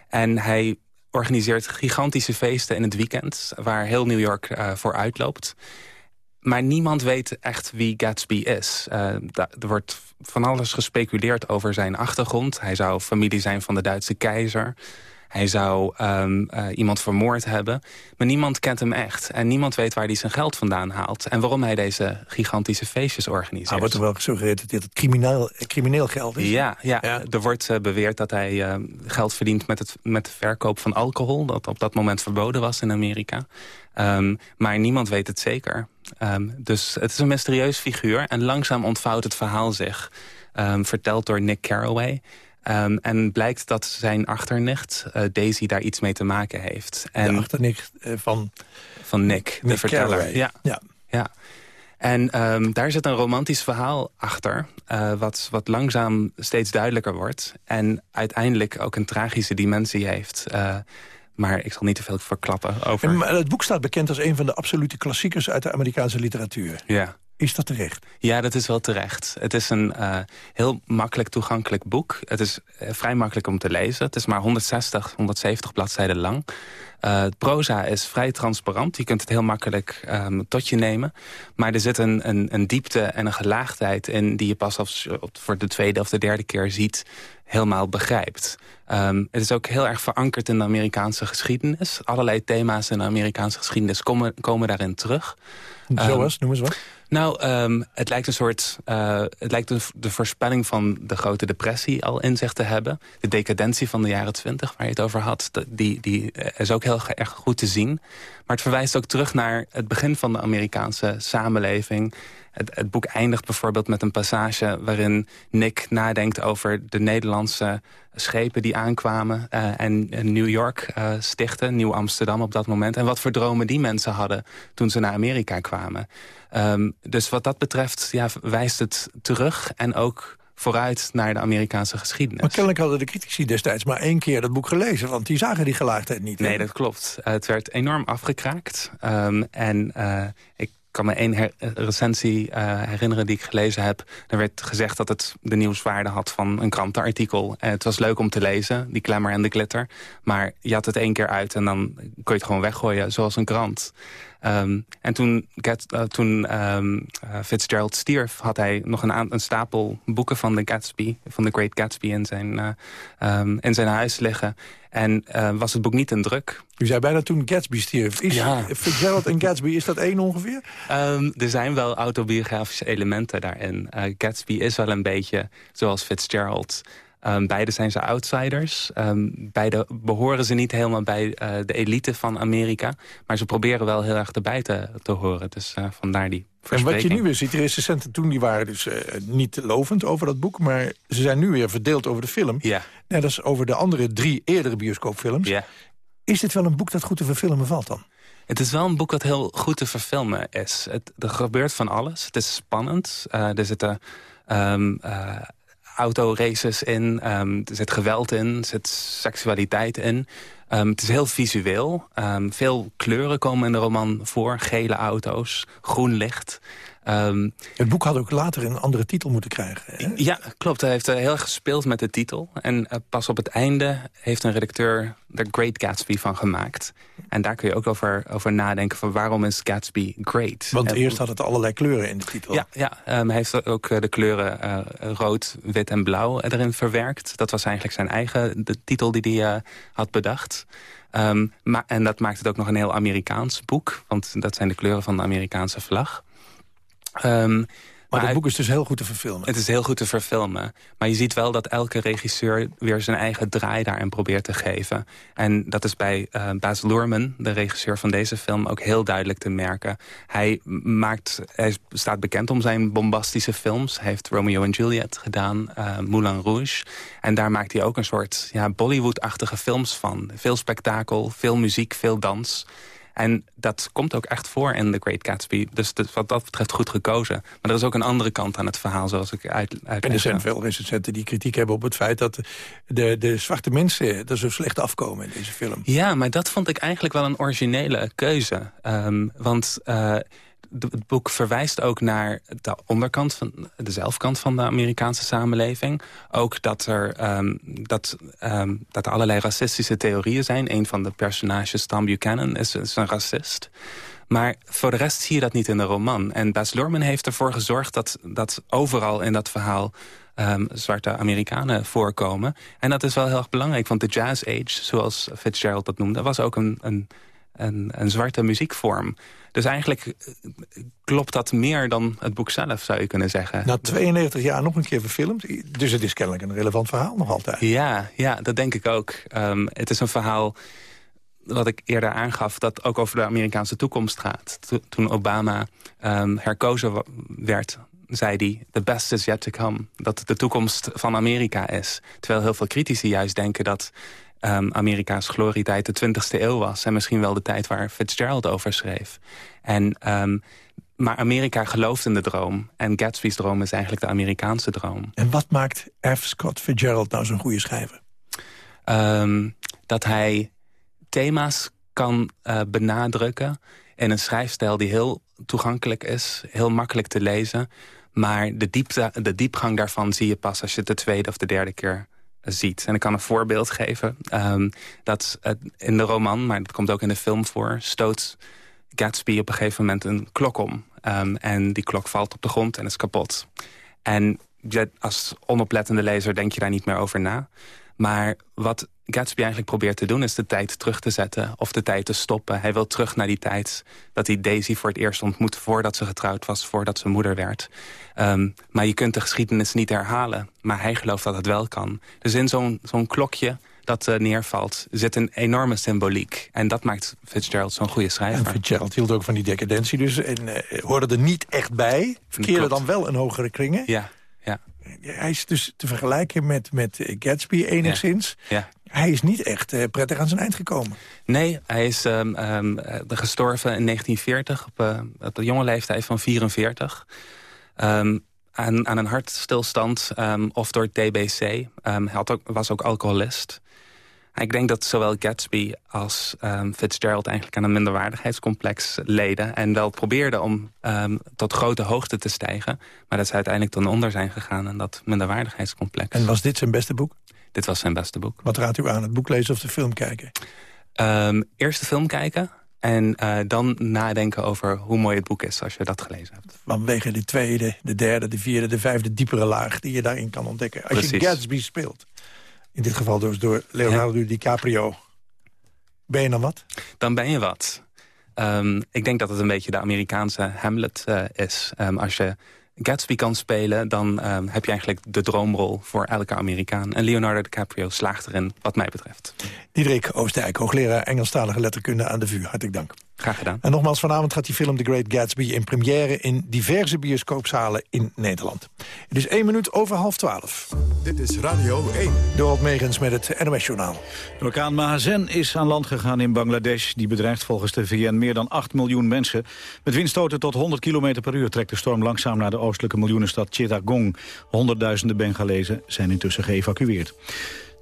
En hij organiseert gigantische feesten in het weekend... waar heel New York eh, voor uitloopt. Maar niemand weet echt wie Gatsby is. Er wordt van alles gespeculeerd over zijn achtergrond. Hij zou familie zijn van de Duitse keizer... Hij zou ehm, eh, iemand vermoord hebben. Maar niemand kent hem echt. En niemand weet waar hij zijn geld vandaan haalt. En waarom hij deze gigantische feestjes organiseert. Nou, wordt er wel gesuggereerd dat dit het crimineel, crimineel geld is? Ja, ja. er wordt eh, beweerd dat hij eh, geld verdient met, het, met de verkoop van alcohol... dat op dat moment verboden was in Amerika. Ehm, maar niemand weet het zeker. Ehm, dus het is een mysterieus figuur. En langzaam ontvouwt het verhaal zich. ehm, verteld door Nick Carraway. Ehm, en blijkt dat zijn achternicht, eh, Daisy, daar iets mee te maken heeft. En, De achternicht eh, van... Van Nick, de verteller. Ja. Ja. ja. En ehm, daar zit een romantisch verhaal achter... eh, wat, wat langzaam steeds duidelijker wordt. En uiteindelijk ook een tragische dimensie heeft. Maar ik zal niet te veel verklappen over... En, maar het boek staat bekend als een van de absolute klassiekers... uit de Amerikaanse literatuur. Ja. Is dat terecht? Ja, dat is wel terecht. Het is een eh, heel makkelijk toegankelijk boek. Het is eh, vrij makkelijk om te lezen. Het is maar 160, 170 bladzijden lang. Eh, het proza is vrij transparant. Je kunt het heel makkelijk ehm, tot je nemen. Maar er zit een, een, een diepte en een gelaagdheid in... die je pas als voor de tweede of de derde keer ziet helemaal begrijpt. Ehm, het is ook heel erg verankerd in de Amerikaanse geschiedenis. Allerlei thema's in de Amerikaanse geschiedenis komen, komen daarin terug. Zoals, Ehm, noem eens wat. Nou, ehm, het lijkt een soort. eh, het lijkt de, voorspelling van de grote depressie al in zich te hebben. De decadentie van de jaren twintig, waar je het over had, die, die eh, is ook heel erg goed te zien. Maar het verwijst ook terug naar het begin van de Amerikaanse samenleving. het, het boek eindigt bijvoorbeeld met een passage... waarin Nick nadenkt over de Nederlandse schepen die aankwamen... eh, en, New York eh, stichten, Nieuw-Amsterdam op dat moment... en wat voor dromen die mensen hadden toen ze naar Amerika kwamen. Ehm, dus wat dat betreft ja, wijst het terug en ook vooruit naar de Amerikaanse geschiedenis. Maar kennelijk hadden de critici destijds maar één keer dat boek gelezen... want die zagen die gelaagdheid niet. hè? Nee, dat klopt. Het werd enorm afgekraakt. Ehm, en eh, ik kan me één her- recensie eh, herinneren die ik gelezen heb. Er werd gezegd dat het de nieuwswaarde had van een krantenartikel. En het was leuk om te lezen, die klemmer en de glitter. Maar je had het één keer uit en dan kon je het gewoon weggooien, zoals een krant. Ehm, en toen, eh, toen ehm, eh, Fitzgerald stierf, had hij nog een, een stapel boeken van de Gatsby, van de Great Gatsby in zijn, eh, ehm, in zijn huis liggen. En was het boek niet in druk. U zei bijna toen Gatsby stierf. Is Fitzgerald en Gatsby, is dat één ongeveer? Er zijn wel autobiografische elementen daarin. Gatsby is wel een beetje zoals Fitzgerald. Ehm, beide zijn ze outsiders. Ehm, beide behoren ze niet helemaal bij eh, de elite van Amerika. Maar ze proberen wel heel erg erbij te, te horen. Dus eh, vandaar die En wat je nu weer ziet, de recensenten toen die waren dus eh, niet lovend over dat boek... maar ze zijn nu weer verdeeld over de film. Ja. Net als over de andere drie eerdere bioscoopfilms. Ja. Is dit wel een boek dat goed te verfilmen valt dan? Het is wel een boek dat heel goed te verfilmen is. Het, er gebeurt van alles. Het is spannend. Er zitten ehm eh, autoraces in. ehm, er zit geweld in. Er zit seksualiteit in. Ehm, het is heel visueel. Ehm, veel kleuren komen in de roman voor. Gele auto's, groen licht. Ehm, Het boek had ook later een andere titel moeten krijgen. hè? ja, klopt. Hij heeft eh, heel erg gespeeld met de titel. En eh, pas op het einde heeft een redacteur er Great Gatsby van gemaakt. En daar kun je ook over, over nadenken van waarom is Gatsby great? Want En- eerst had het allerlei kleuren in de titel. Ja, ja ehm, hij heeft ook eh, de kleuren rood, wit en blauw erin verwerkt. Dat was eigenlijk zijn eigen de titel die hij had bedacht. Ehm, maar, en dat maakt het ook nog een heel Amerikaans boek. Want dat zijn de kleuren van de Amerikaanse vlag. Ehm, Maar het boek is dus heel goed te verfilmen. het is heel goed te verfilmen. Maar je ziet wel dat elke regisseur weer zijn eigen draai daarin probeert te geven. En dat is bij eh Baz Luhrmann, de regisseur van deze film, ook heel duidelijk te merken. Hij, maakt, hij staat bekend om zijn bombastische films. Hij heeft Romeo en Juliet gedaan, eh, Moulin Rouge. En daar maakt hij ook een soort ja, Bollywood-achtige films van. Veel spektakel, veel muziek, veel dans. En dat komt ook echt voor in The Great Gatsby. Dus dat- wat dat betreft goed gekozen. Maar er is ook een andere kant aan het verhaal, zoals ik uit, En er zijn veel recensenten die kritiek hebben op het feit... dat de, de zwarte mensen er zo slecht afkomen in deze film. Ja, maar dat vond ik eigenlijk wel een originele keuze. Ehm, want eh, het boek verwijst ook naar de onderkant, van, de zelfkant van de Amerikaanse samenleving. Ook dat er, ehm, dat, ehm, dat er allerlei racistische theorieën zijn. Een van de personages, Tom Buchanan, is, een racist. Maar voor de rest zie je dat niet in de roman. En Baz Luhrmann heeft ervoor gezorgd dat, dat overal in dat verhaal... ehm, zwarte Amerikanen voorkomen. En dat is wel heel erg belangrijk, want de Jazz Age... zoals Fitzgerald dat noemde, was ook een, een, een, een zwarte muziekvorm. Dus eigenlijk eh, klopt dat meer dan het boek zelf, zou je kunnen zeggen. Na 92 jaar nog een keer verfilmd. Dus het is kennelijk een relevant verhaal nog altijd. Ja, ja dat denk ik ook. Ehm, het is een verhaal wat ik eerder aangaf... dat ook over de Amerikaanse toekomst gaat. To- toen Obama ehm, herkozen werd, zei hij... the best is yet to come. Dat de toekomst van Amerika is. Terwijl heel veel critici juist denken dat... ehm, Amerika's glorietijd de 20e eeuw was. En misschien wel de tijd waar Fitzgerald over schreef. En, ehm, maar Amerika gelooft in de droom. En Gatsby's droom is eigenlijk de Amerikaanse droom. En wat maakt F. Scott Fitzgerald nou zo'n goede schrijver? Ehm, dat hij thema's kan eh, benadrukken in een schrijfstijl die heel toegankelijk is, heel makkelijk te lezen. Maar de, diepte, de diepgang daarvan zie je pas als je het de tweede of de derde keer ziet. En ik kan een voorbeeld geven. ehm, dat in de roman, maar dat komt ook in de film voor... stoot Gatsby op een gegeven moment een klok om. Ehm, en die klok valt op de grond en is kapot. En als onoplettende lezer denk je daar niet meer over na. Maar wat Gatsby eigenlijk probeert te doen... is de tijd terug te zetten of de tijd te stoppen. Hij wil terug naar die tijd dat hij Daisy voor het eerst ontmoette... voordat ze getrouwd was, voordat ze moeder werd. Ehm, maar je kunt de geschiedenis niet herhalen. Maar hij gelooft dat het wel kan. Dus in zo'n zo'n klokje dat eh, neervalt, zit een enorme symboliek. En dat maakt Fitzgerald zo'n goede schrijver. En Fitzgerald hield ook van die decadentie dus. En eh, hoorde er niet echt bij. Verkeerde dan wel in hogere kringen. Ja, ja. Hij is dus te vergelijken met, met Gatsby enigszins. Ja. Hij is niet echt eh, prettig aan zijn eind gekomen. Nee, hij is eh, gestorven in 1940 op, eh, op de jonge leeftijd van 44. Ehm, aan, aan een hartstilstand of door TBC. Hij had ook, was ook alcoholist. Ik denk dat zowel Gatsby als ehm, Fitzgerald eigenlijk aan een minderwaardigheidscomplex leden. En wel probeerden om ehm, tot grote hoogte te stijgen. Maar dat ze uiteindelijk ten onder zijn gegaan in dat minderwaardigheidscomplex. En was dit zijn beste boek? Dit was zijn beste boek. Wat raadt u aan, het boek lezen of de film kijken? Ehm, eerst de film kijken. En eh, dan nadenken over hoe mooi het boek is als je dat gelezen hebt. Vanwege de tweede, de derde, de vierde, de vijfde diepere laag... die je daarin kan ontdekken. Als je. Gatsby speelt, in dit geval dus door Leonardo DiCaprio... ben je dan wat? Dan ben je wat. Ehm, ik denk dat het een beetje de Amerikaanse Hamlet eh, is. Ehm, als je Gatsby kan spelen, dan ehm, heb je eigenlijk de droomrol voor elke Amerikaan. En Leonardo DiCaprio slaagt erin, wat mij betreft. Diederik Oosterijk, hoogleraar Engelstalige letterkunde aan de VU. Hartelijk dank. Graag gedaan. En nogmaals, vanavond gaat die film The Great Gatsby in première... in diverse bioscoopzalen in Nederland. Het is één minuut over half twaalf. Dit is Radio 1. Dorot Megens met het NOS-journaal. De orkaan Mahazen is aan land gegaan in Bangladesh. Die bedreigt volgens de VN meer dan 8 miljoen mensen. Met windstoten tot 100 km per uur trekt de storm langzaam naar de oostelijke miljoenenstad Chittagong. Honderdduizenden Bengalezen zijn intussen geëvacueerd.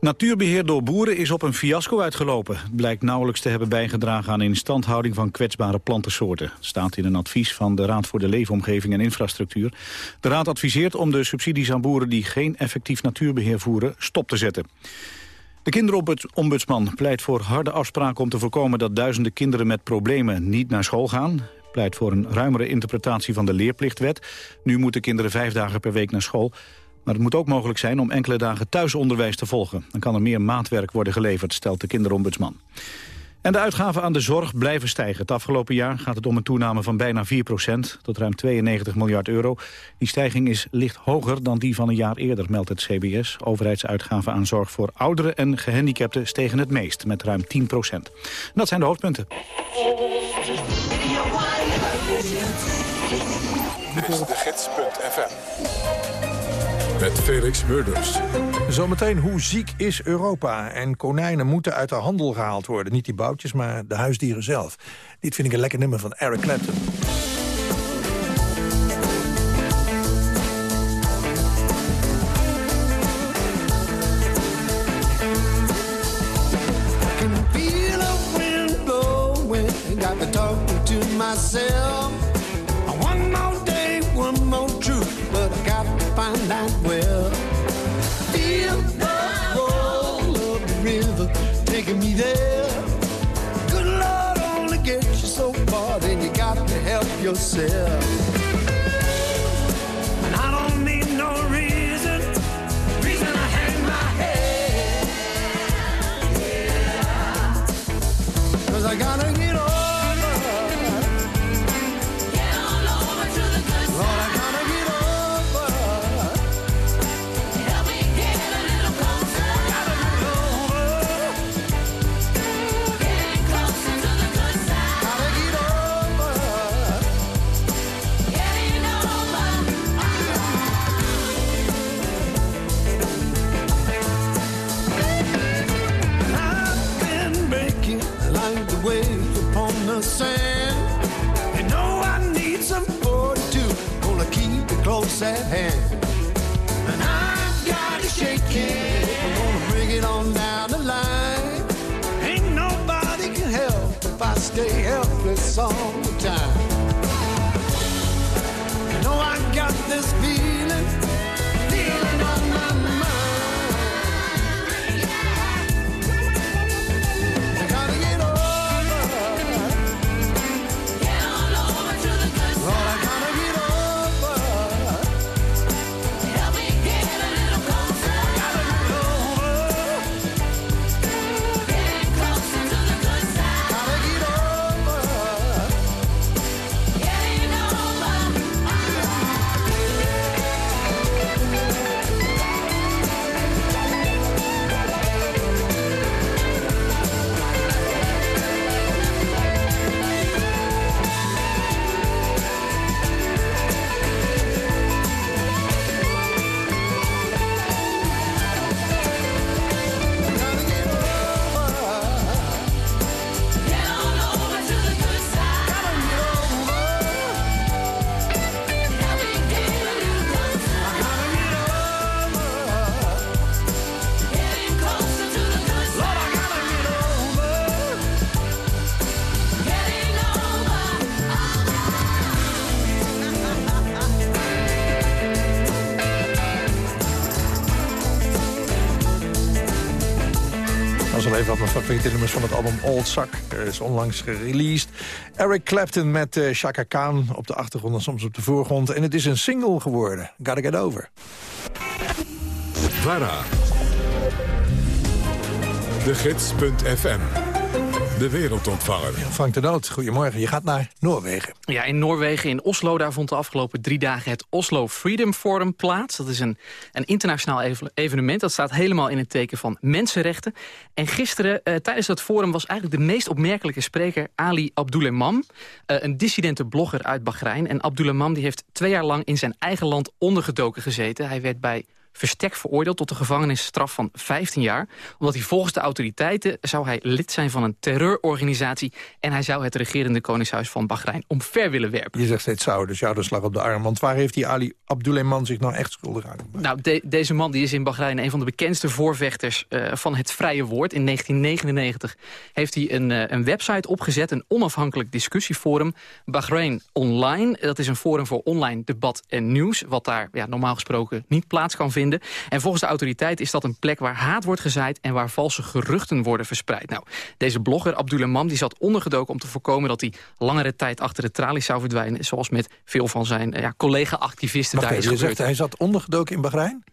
Natuurbeheer door boeren is op een fiasco uitgelopen. Het blijkt nauwelijks te hebben bijgedragen aan instandhouding van kwetsbare plantensoorten. Het staat in een advies van de Raad voor de Leefomgeving en Infrastructuur. De Raad adviseert om de subsidies aan boeren die geen effectief natuurbeheer voeren stop te zetten. De kinderombudsman pleit voor harde afspraken om te voorkomen dat duizenden kinderen met problemen niet naar school gaan. Pleit voor een ruimere interpretatie van de leerplichtwet. Nu moeten kinderen vijf dagen per week naar school. Maar het moet ook mogelijk zijn om enkele dagen thuisonderwijs te volgen. Dan kan er meer maatwerk worden geleverd, stelt de kinderombudsman. En de uitgaven aan de zorg blijven stijgen. Het afgelopen jaar gaat het om een toename van bijna 4% tot ruim 92 miljard euro. Die stijging is licht hoger dan die van een jaar eerder, meldt het CBS. Overheidsuitgaven aan zorg voor ouderen en gehandicapten stegen het meest, met ruim 10% Dat zijn de hoofdpunten. Dit is de. Met Felix Murders. Zometeen, hoe ziek is Europa? En konijnen moeten uit de handel gehaald worden. Niet die boutjes, maar de huisdieren zelf. Dit vind ik een lekker nummer van Eric Clapton. can feel a wind blowing. Got me talking to myself. Hand. And I've got it shaking, favoriete van het album Old Sack. Is onlangs gereleased. Eric Clapton met uh, Chaka Khan op de achtergrond en soms op de voorgrond. En het is een single geworden. Gotta Get Over. VARA. De Gids.fm de wereldontvanger. Frank de Noot, goedemorgen. Je gaat naar Noorwegen. Ja, in Noorwegen, in Oslo, daar vond de afgelopen drie dagen het Oslo Freedom Forum plaats. Dat is een, een internationaal evenement. Dat staat helemaal in het teken van mensenrechten. En gisteren, eh, tijdens dat forum, was eigenlijk de meest opmerkelijke spreker Ali Abdoulemam. Eh, een dissidente blogger uit Bahrein. En Abdoulemam die heeft twee jaar lang in zijn eigen land ondergedoken gezeten. Hij werd bij verstek veroordeeld tot een gevangenisstraf van 15 jaar. Omdat hij volgens de autoriteiten zou hij lid zijn van een terreurorganisatie... en hij zou het regerende koningshuis van Bahrein omver willen werpen. Je zegt steeds zou, dus jou de slag op de arm. Want waar heeft die Ali Abdouleman zich nou echt schuldig aan Nou, deze man die is in Bahrein een van de bekendste voorvechters uh, van het vrije woord. In 1999 heeft hij een, uh, een website opgezet, een onafhankelijk discussieforum. Bahrein Online, dat is een forum voor online debat en nieuws... wat daar ja, normaal gesproken niet plaats kan vinden en volgens de autoriteit is dat een plek waar haat wordt gezaaid... en waar valse geruchten worden verspreid. Nou, deze blogger, Abdullah die zat ondergedoken om te voorkomen... dat hij langere tijd achter de tralies zou verdwijnen... zoals met veel van zijn ja, collega-activisten daar is je zegt hij zat ondergedoken in Bahrein?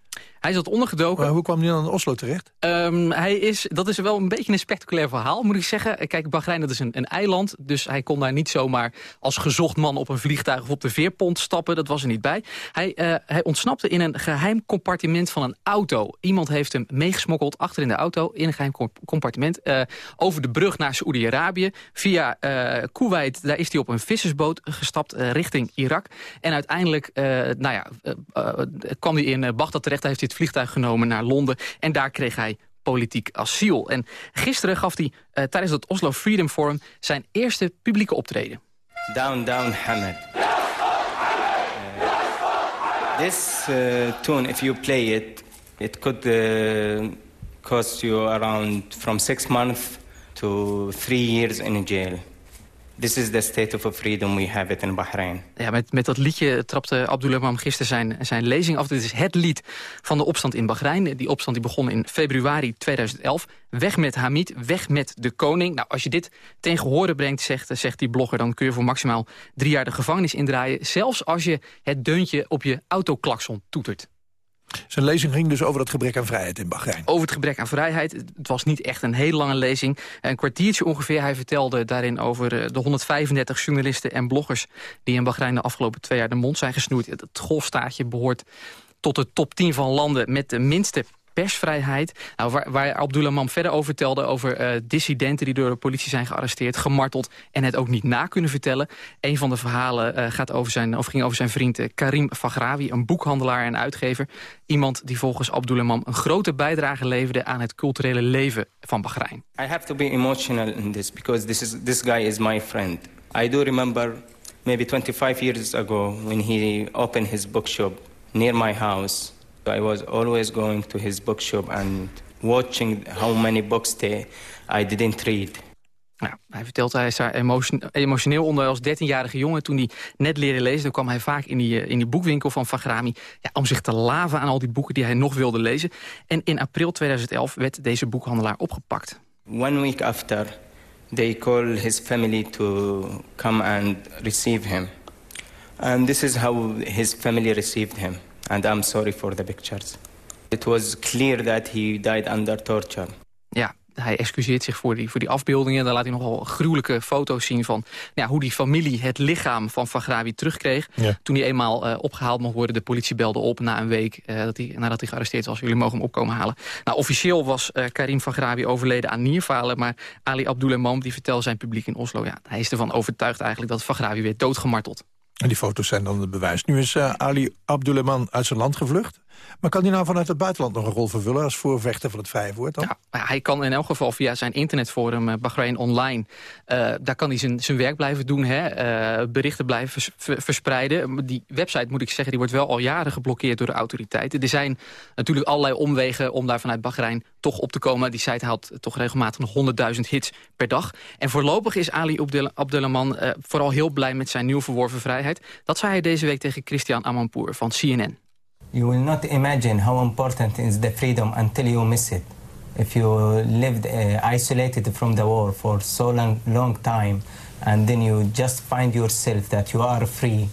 Hij zat ondergedoken. Maar hoe kwam hij dan in Oslo terecht? Um, hij is, dat is wel een beetje een spectaculair verhaal, moet ik zeggen. Kijk, Bahrein dat is een, een eiland, dus hij kon daar niet zomaar als gezocht man op een vliegtuig of op de veerpont stappen. Dat was er niet bij. Hij, uh, hij ontsnapte in een geheim compartiment van een auto. Iemand heeft hem meegesmokkeld achter in de auto, in een geheim compartiment, uh, over de brug naar Saoedi-Arabië. Via uh, Kuwait, daar is hij op een vissersboot gestapt richting Irak. En uiteindelijk, nou ja, kwam hij in Bagdad terecht, hij heeft vliegtuig genomen naar Londen. En daar kreeg hij politiek asiel. En gisteren gaf hij uh, tijdens het Oslo Freedom Forum zijn eerste publieke optreden. Down, down, Hamid. Uh, this uh, tune, if you play it, it could cost you around from six months to three years in jail. This is the state of freedom we have it in Bahrain. Ja, met, met dat liedje trapte Abdullah gisteren zijn, zijn lezing af. Dit is het lied van de opstand in Bahrein. Die opstand die begon in februari 2011. Weg met Hamid, weg met de koning. Nou, als je dit ten gehore brengt, zegt, zegt die blogger... dan kun je voor maximaal drie jaar de gevangenis indraaien. Zelfs als je het deuntje op je autoklakson toetert. Zijn lezing ging dus over het gebrek aan vrijheid in Bahrein. Over het gebrek aan vrijheid. Het was niet echt een hele lange lezing. Een kwartiertje ongeveer. Hij vertelde daarin over eh, de 135 journalisten en bloggers... die in Bahrein de afgelopen twee jaar de mond zijn gesnoerd. Het golfstaatje behoort tot de top 10 van landen met de minste persvrijheid. Nou, waar, waar Abdullah Mam verder over vertelde over uh, dissidenten die door de politie zijn gearresteerd, gemarteld en het ook niet na kunnen vertellen. Een van de verhalen uh, gaat over zijn, of ging over zijn vriend uh, Karim Fagrawi, een boekhandelaar en uitgever. Iemand die volgens Abdullah Mam een grote bijdrage leverde aan het culturele leven van Bahrein. I have to be emotional in this because this is this guy is my friend. I do remember maybe 25 years ago when he opened his bookshop near my house. I was always going to his bookshop and watching how many books they, I didn't read. Nou, hij vertelt hij is daar emotioneel onder als 13-jarige jongen. Toen hij net leerde lezen, dan kwam hij vaak in die, eh, in die boekwinkel van Fagrami... Ja, om zich te laven aan al die boeken die hij nog wilde lezen. En in april 2011 werd deze boekhandelaar opgepakt. One week after, they call his family to come and receive him. And this is how his family received him. And I'm sorry for the pictures. It was clear that he died under torture. Ja, hij excuseert zich voor die, voor die afbeeldingen. Dan laat hij nogal gruwelijke foto's zien van nou ja, hoe die familie het lichaam van Fagrawi terugkreeg. Toen hij eenmaal uh, opgehaald mocht worden. De politie belde op na een week uh, dat hij, nadat hij gearresteerd was. Jullie mogen hem opkomen halen. Nou, officieel was uh, Karim Fagrawi overleden aan nierfalen. Maar Ali Abdoulemam die vertelde zijn publiek in Oslo. Ja, hij is ervan overtuigd eigenlijk dat Fagrawi werd doodgemarteld. En die foto's zijn dan het bewijs. Nu is uh, Ali Abdulrahman uit zijn land gevlucht. Maar kan hij nou vanuit het buitenland nog een rol vervullen... als voorvechter van het vrije woord dan? Ja, hij kan in elk geval via zijn internetforum uh, Bahrein Online... Uh, daar kan hij zijn, zijn werk blijven doen, hè, uh, berichten blijven verspreiden. Die website, moet ik zeggen, die wordt wel al jaren geblokkeerd door de autoriteiten. Er zijn natuurlijk allerlei omwegen om daar vanuit Bahrein toch op te komen. Die site haalt toch regelmatig nog 100.000 hits per dag. En voorlopig is Ali Abdelrahman vooral heel blij met zijn nieuw verworven vrijheid. Dat zei hij deze week tegen Christian Amanpour van CNN. You will not imagine how important is the freedom until you miss it. if you lived uh, isolated from the war for so long, long time, and then you just find yourself that you are free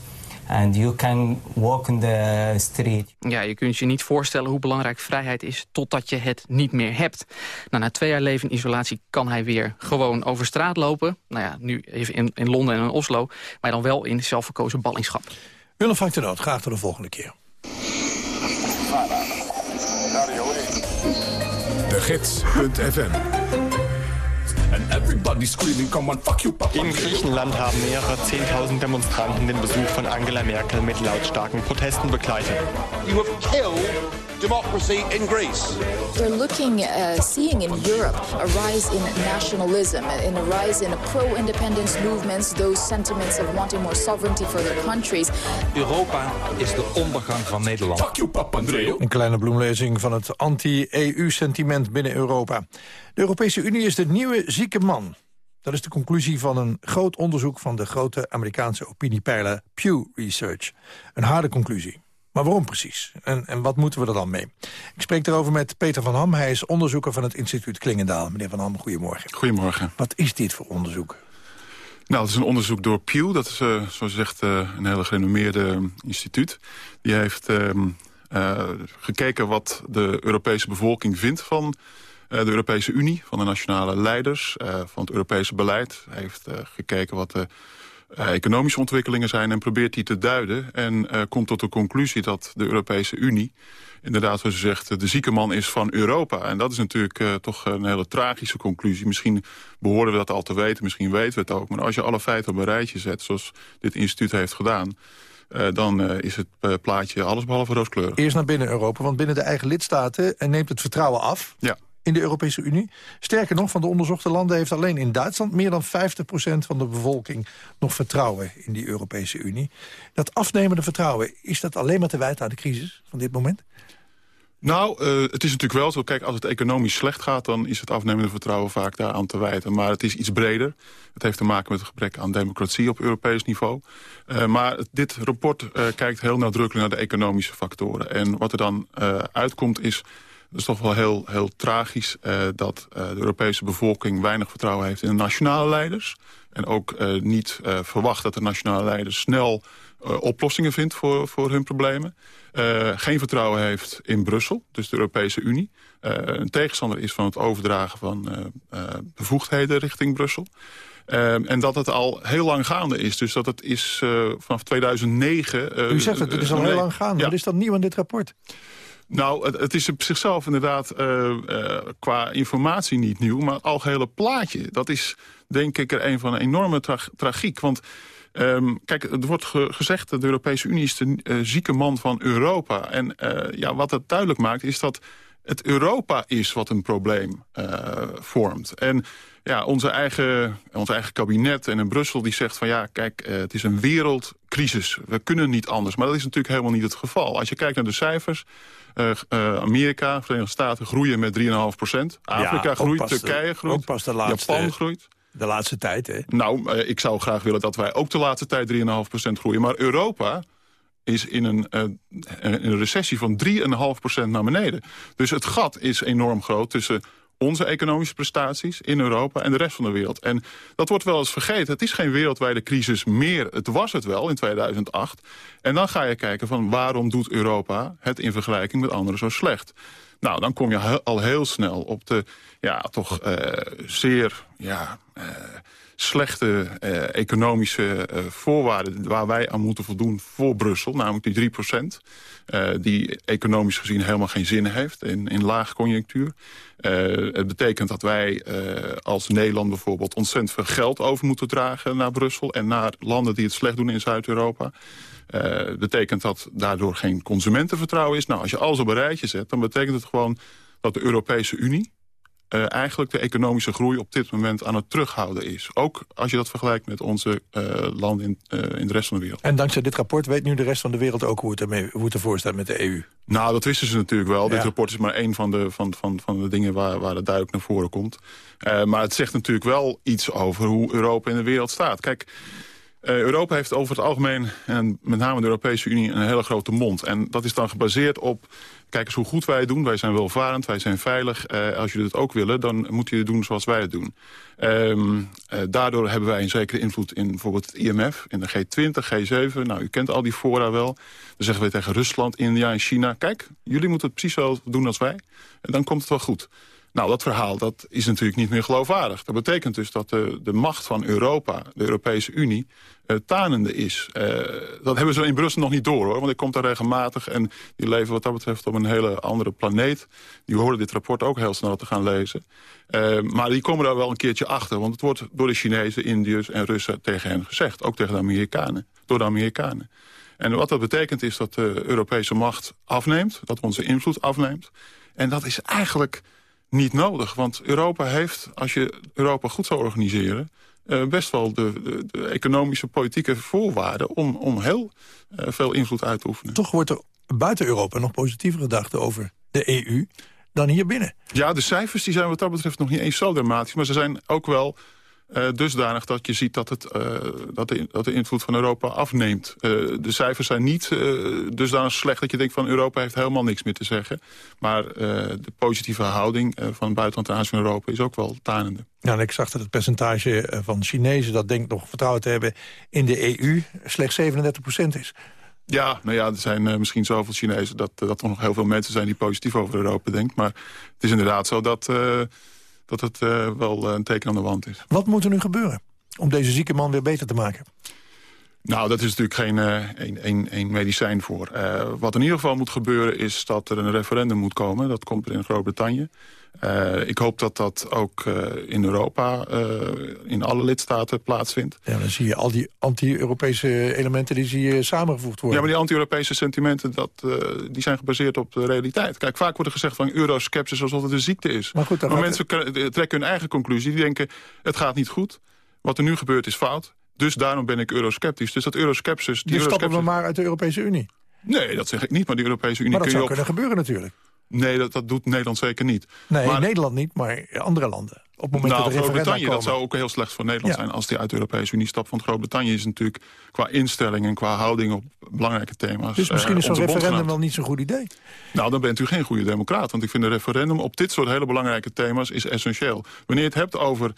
and you can walk in the street. Ja, je kunt je niet voorstellen hoe belangrijk vrijheid is totdat je het niet meer hebt. Nou, na twee jaar leven in isolatie kan hij weer gewoon over straat lopen. Nou ja, nu even in, in Londen en in Oslo, maar dan wel in zelfverkozen ballingschap. Willem van de Noot, graag tot de volgende keer. Gids.fm In Griechenland haben mehrere 10.000 Demonstranten den Besuch von Angela Merkel mit lautstarken Protesten begleitet. You have killed democracy in Greece. We're looking, uh, seeing in Europe a rise in nationalism, in a rise in pro-independence movements, those sentiments of wanting more sovereignty for their countries. Europa is de ondergang van Nederland. Fuck you, Een kleine bloemlezing van het anti-EU-sentiment binnen Europa. De Europese Unie is de nieuwe zieke man. Dat is de conclusie van een groot onderzoek van de grote Amerikaanse opiniepeiler Pew Research. Een harde conclusie. Maar waarom precies? En, en wat moeten we er dan mee? Ik spreek erover met Peter van Ham. Hij is onderzoeker van het instituut Klingendaal. Meneer van Ham, goedemorgen. Goedemorgen. Wat is dit voor onderzoek? Nou, het is een onderzoek door Pew. Dat is, uh, zoals zegt, uh, een hele gerenommeerde instituut. Die heeft uh, gekeken wat de Europese bevolking vindt van de Europese Unie. Van de nationale leiders, van het Europese beleid. Hij heeft gekeken wat de economische ontwikkelingen zijn en probeert die te duiden. En uh, komt tot de conclusie dat de Europese Unie inderdaad, zoals u zegt, de zieke man is van Europa. En dat is natuurlijk uh, toch een hele tragische conclusie. Misschien behoorden we dat al te weten, misschien weten we het ook. Maar als je alle feiten op een rijtje zet, zoals dit instituut heeft gedaan... Uh, dan uh, is het uh, plaatje allesbehalve rooskleurig. Eerst naar binnen Europa, want binnen de eigen lidstaten neemt het vertrouwen af. Ja in de Europese Unie. Sterker nog, van de onderzochte landen heeft alleen in Duitsland... meer dan 50% van de bevolking nog vertrouwen in die Europese Unie. Dat afnemende vertrouwen, is dat alleen maar te wijten aan de crisis van dit moment? Nou, uh, het is natuurlijk wel zo. Kijk, als het economisch slecht gaat... dan is het afnemende vertrouwen vaak daaraan te wijten. Maar het is iets breder. Het heeft te maken met het gebrek aan democratie op Europees niveau. Uh, maar dit rapport uh, kijkt heel nadrukkelijk naar de economische factoren. En wat er dan uitkomt is het is toch wel heel, heel tragisch uh, dat uh, de Europese bevolking weinig vertrouwen heeft in de nationale leiders. En ook uh, niet verwacht dat de nationale leiders snel oplossingen vindt voor, voor hun problemen. geen vertrouwen heeft in Brussel, dus de Europese Unie. een tegenstander is van het overdragen van bevoegdheden richting Brussel. en dat het al heel lang gaande is. Dus dat het is vanaf 2009... U zegt het, het is al heel lang gaande. Ja. Wat is dat nieuw in dit rapport? Nou, het, het, is op zichzelf inderdaad uh, uh, qua informatie niet nieuw... maar het algehele plaatje, dat is denk ik er een van een enorme tra tragiek. Want um, kijk, er wordt ge gezegd dat de Europese Unie is de uh, zieke man van Europa. En ja, wat het duidelijk maakt is dat het Europa is wat een probleem vormt. En ja, onze eigen, onze eigen kabinet en in Brussel die zegt van ja, kijk, het is een wereldcrisis. We kunnen niet anders. Maar dat is natuurlijk helemaal niet het geval. Als je kijkt naar de cijfers, Amerika, Verenigde Staten groeien met 3,5 procent. Afrika ja, groeit, Turkije groeit, pas de laatste, Japan groeit. De laatste tijd, hè? Nou, uh, ik zou graag willen dat wij ook de laatste tijd 3,5 procent groeien. Maar Europa is in een, een recessie van 3,5 procent naar beneden. Dus het gat is enorm groot tussen onze economische prestaties in Europa en de rest van de wereld. En dat wordt wel eens vergeten. Het is geen wereldwijde crisis meer. Het was het wel in 2008. En dan ga je kijken van waarom doet Europa het in vergelijking met anderen zo slecht. Nou, dan kom je al heel snel op de ja, toch uh, zeer ja, uh, slechte uh, economische voorwaarden... waar wij aan moeten voldoen voor Brussel, namelijk die 3 procent... die economisch gezien helemaal geen zin heeft in, in lage conjunctuur. het betekent dat wij als Nederland bijvoorbeeld ontzettend veel geld over moeten dragen naar Brussel... en naar landen die het slecht doen in Zuid-Europa... Betekent dat daardoor geen consumentenvertrouwen is. Nou, als je alles op een rijtje zet, dan betekent het gewoon dat de Europese Unie... Uh, eigenlijk de economische groei op dit moment aan het terughouden is. Ook als je dat vergelijkt met onze uh, landen in, in de rest van de wereld. En dankzij dit rapport weet nu de rest van de wereld ook hoe het, ermee, hoe het ervoor staat met de EU? Nou, dat wisten ze natuurlijk wel. Ja. Dit rapport is maar één van de, van, van, van de dingen waar, waar het duidelijk naar voren komt. maar het zegt natuurlijk wel iets over hoe Europa in de wereld staat. Kijk... Eh, Europa heeft over het algemeen, en met name de Europese Unie, een hele grote mond. En dat is dan gebaseerd op, kijk eens hoe goed wij het doen. Wij zijn welvarend, wij zijn veilig. Eh, als jullie het ook willen, dan moet je het doen zoals wij het doen. Ehm, eh, daardoor hebben wij een zekere invloed in bijvoorbeeld het IMF, in de G20, G7. Nou, u kent al die fora wel. Dan zeggen we tegen Rusland, India en China... kijk, jullie moeten het precies zo doen als wij. En dan komt het wel goed. Nou, dat verhaal dat is natuurlijk niet meer geloofwaardig. Dat betekent dus dat de, de macht van Europa, de Europese Unie, uh, tanende is. Uh, dat hebben ze in Brussel nog niet door, hoor. Want ik kom daar regelmatig en die leven wat dat betreft op een hele andere planeet. Die horen dit rapport ook heel snel te gaan lezen. Uh, maar die komen daar wel een keertje achter. Want het wordt door de Chinezen, Indiërs en Russen tegen hen gezegd. Ook tegen de Amerikanen. Door de Amerikanen. En wat dat betekent is dat de Europese macht afneemt. Dat onze invloed afneemt. En dat is eigenlijk niet nodig. Want Europa heeft, als je Europa goed zou organiseren... Uh, best wel de, de, de, economische, politieke voorwaarden... om, om heel uh, veel invloed uit te oefenen. Toch wordt er buiten Europa nog positieve gedachten over de EU dan hier binnen. Ja, de cijfers die zijn wat dat betreft nog niet eens zo dramatisch... maar ze zijn ook wel uh, dusdanig dat je ziet dat, het, uh, dat, de, dat de invloed van Europa afneemt. Uh, de cijfers zijn niet dusdanig slecht dat je denkt van Europa heeft helemaal niks meer te zeggen. Maar de positieve houding van het buitenland ten aanzien van Europa is ook wel tanende. Ja, en ik zag dat het percentage van Chinezen dat denkt nog vertrouwen te hebben in de EU slechts 37 procent is. Ja, nou ja, er zijn uh, misschien zoveel Chinezen dat, dat er nog heel veel mensen zijn die positief over Europa denken. Maar het is inderdaad zo dat... Uh, dat het uh, wel een teken aan de wand is. Wat moet er nu gebeuren om deze zieke man weer beter te maken? Nou, dat is natuurlijk geen uh, één medicijn voor. Uh, wat in ieder geval moet gebeuren is dat er een referendum moet komen. Dat komt er in Groot-Brittannië. Uh, ik hoop dat dat ook in Europa, in alle lidstaten plaatsvindt. Ja, dan zie je al die anti-Europese elementen die zie je samengevoegd worden. Ja, maar die anti-Europese sentimenten dat, die zijn gebaseerd op de realiteit. Kijk, vaak wordt er gezegd van euroskepsis alsof het een ziekte is. Maar, goed, maar mensen trekken hun eigen conclusie. Die denken, het gaat niet goed. Wat er nu gebeurt is fout. Dus daarom ben ik eurosceptisch. Dus dat euroskepsis... Die dus stappen we maar uit de Europese Unie? Nee, dat zeg ik niet, maar die Europese Unie... Maar dat kun zou je kunnen gebeuren natuurlijk. Nee, dat, dat doet Nederland zeker niet. Nee, maar... Nederland niet, maar andere landen. Op het moment nou, dat Groot-Brittannië, dat zou ook heel slecht voor Nederland ja. zijn... als die uit de Europese Unie stapt. Want Groot-Brittannië is natuurlijk qua instelling en qua houding... op belangrijke thema's Dus misschien uh, is zo'n referendum wel niet zo'n goed idee? Nou, dan bent u geen goede democraat. Want ik vind een referendum op dit soort hele belangrijke thema's... is essentieel. Wanneer je het hebt over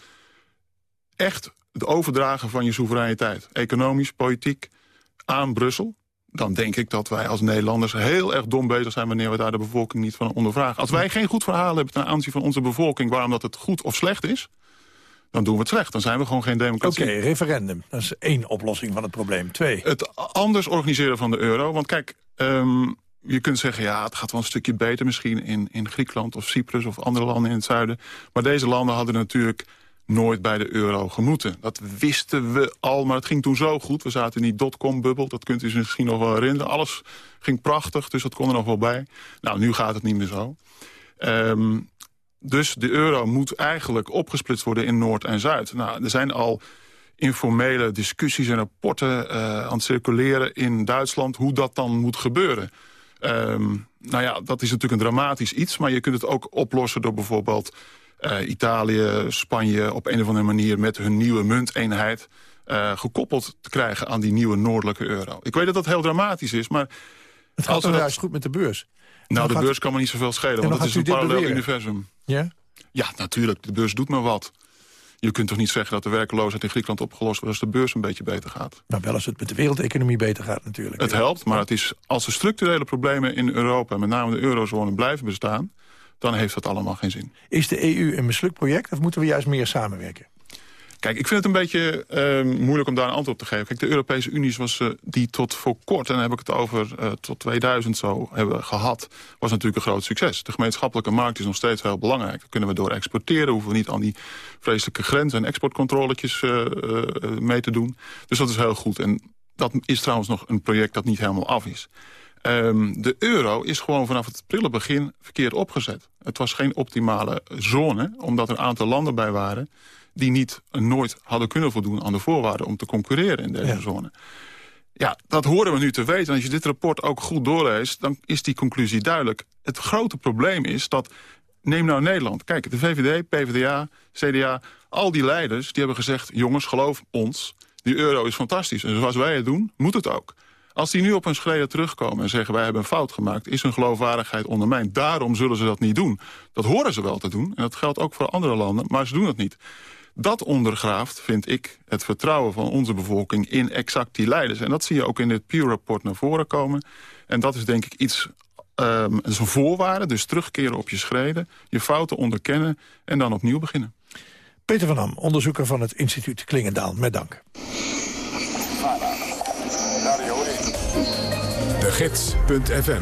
echt het overdragen van je soevereiniteit... economisch, politiek, aan Brussel... dan denk ik dat wij als Nederlanders heel erg dom bezig zijn... wanneer we daar de bevolking niet van ondervragen. Als wij geen goed verhaal hebben ten aanzien van onze bevolking... waarom dat het goed of slecht is, dan doen we het slecht. Dan zijn we gewoon geen democratie. Oké, okay, referendum. Dat is één oplossing van het probleem. Twee. Het anders organiseren van de euro. Want kijk... Um, je kunt zeggen, ja, het gaat wel een stukje beter misschien in, in Griekenland of Cyprus of andere landen in het zuiden. Maar deze landen hadden natuurlijk nooit bij de euro gemoeten. Dat wisten we al, maar het ging toen zo goed. We zaten in die dotcom-bubbel, dat kunt u zich misschien nog wel herinneren. Alles ging prachtig, dus dat kon er nog wel bij. Nou, nu gaat het niet meer zo. Um, dus de euro moet eigenlijk opgesplitst worden in Noord en Zuid. Nou, er zijn al informele discussies en rapporten uh, aan het circuleren in Duitsland... hoe dat dan moet gebeuren. Um, nou ja, dat is natuurlijk een dramatisch iets... maar je kunt het ook oplossen door bijvoorbeeld uh, Italië, Spanje op een of andere manier met hun nieuwe munteenheid... Uh, gekoppeld te krijgen aan die nieuwe noordelijke euro. Ik weet dat dat heel dramatisch is, maar... Het gaat wel juist goed met de beurs. Nou, de beurs kan me niet zoveel schelen, want het is een parallel universum. Ja? Ja, natuurlijk. De beurs doet maar wat. Je kunt toch niet zeggen dat de werkloosheid in Griekenland opgelost wordt... als de beurs een beetje beter gaat? Maar wel als het met de wereldeconomie beter gaat natuurlijk. Het helpt, maar het is, als de structurele problemen in Europa... met name de eurozone blijven bestaan dan heeft dat allemaal geen zin. Is de EU een mislukt project of moeten we juist meer samenwerken? Kijk, ik vind het een beetje uh, moeilijk om daar een antwoord op te geven. Kijk, de Europese Unie was uh, die tot voor kort, en dan heb ik het over uh, tot 2000 zo hebben gehad, was natuurlijk een groot succes. De gemeenschappelijke markt is nog steeds heel belangrijk. Daar kunnen we door exporteren, hoeven we niet aan die vreselijke grenzen en exportcontroletjes mee te doen. Dus dat is heel goed. En dat is trouwens nog een project dat niet helemaal af is. Um, de euro is gewoon vanaf het prille begin verkeerd opgezet. Het was geen optimale zone, omdat er een aantal landen bij waren... die niet nooit hadden kunnen voldoen aan de voorwaarden om te concurreren in deze ja. zone. Ja, dat horen we nu te weten. En als je dit rapport ook goed doorleest, dan is die conclusie duidelijk. Het grote probleem is dat, neem nou Nederland. Kijk, de VVD, PvdA, CDA, al die leiders die hebben gezegd... jongens, geloof ons, Die euro is fantastisch. En zoals wij het doen, moet het ook. Als die nu op hun schreden terugkomen en zeggen... wij hebben een fout gemaakt, is hun geloofwaardigheid ondermijnd. Daarom zullen ze dat niet doen. Dat horen ze wel te doen. En dat geldt ook voor andere landen, maar ze doen dat niet. Dat ondergraaft, vind ik, het vertrouwen van onze bevolking... in exact die leiders. En dat zie je ook in dit Pew-rapport naar voren komen. En dat is denk ik iets um, een voorwaarde, dus terugkeren op je schreden... je fouten onderkennen en dan opnieuw beginnen. Peter van Am, onderzoeker van het instituut Klingendaal. Met dank. Gids.fm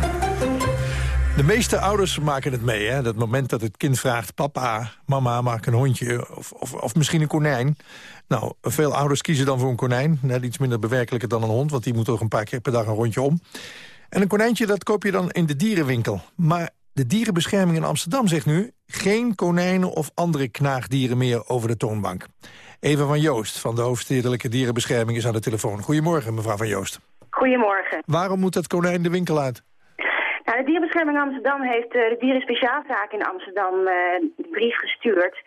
de meeste ouders maken het mee, hè? Dat moment dat het kind vraagt... papa, mama, maak een hondje of, of, of misschien een konijn. Nou, veel ouders kiezen dan voor een konijn. Net iets minder bewerkelijker dan een hond... want die moet toch een paar keer per dag een rondje om. En een konijntje, dat koop je dan in de dierenwinkel. Maar de dierenbescherming in Amsterdam zegt nu... geen konijnen of andere knaagdieren meer over de toonbank. Eva van Joost van de Hoofdstedelijke Dierenbescherming is aan de telefoon. Goedemorgen, mevrouw van Joost. Goedemorgen. Waarom moet dat konijn de winkel uit? Nou, de Dierenbescherming Amsterdam heeft uh, de Dierenspeciaalzaak in Amsterdam uh, de brief gestuurd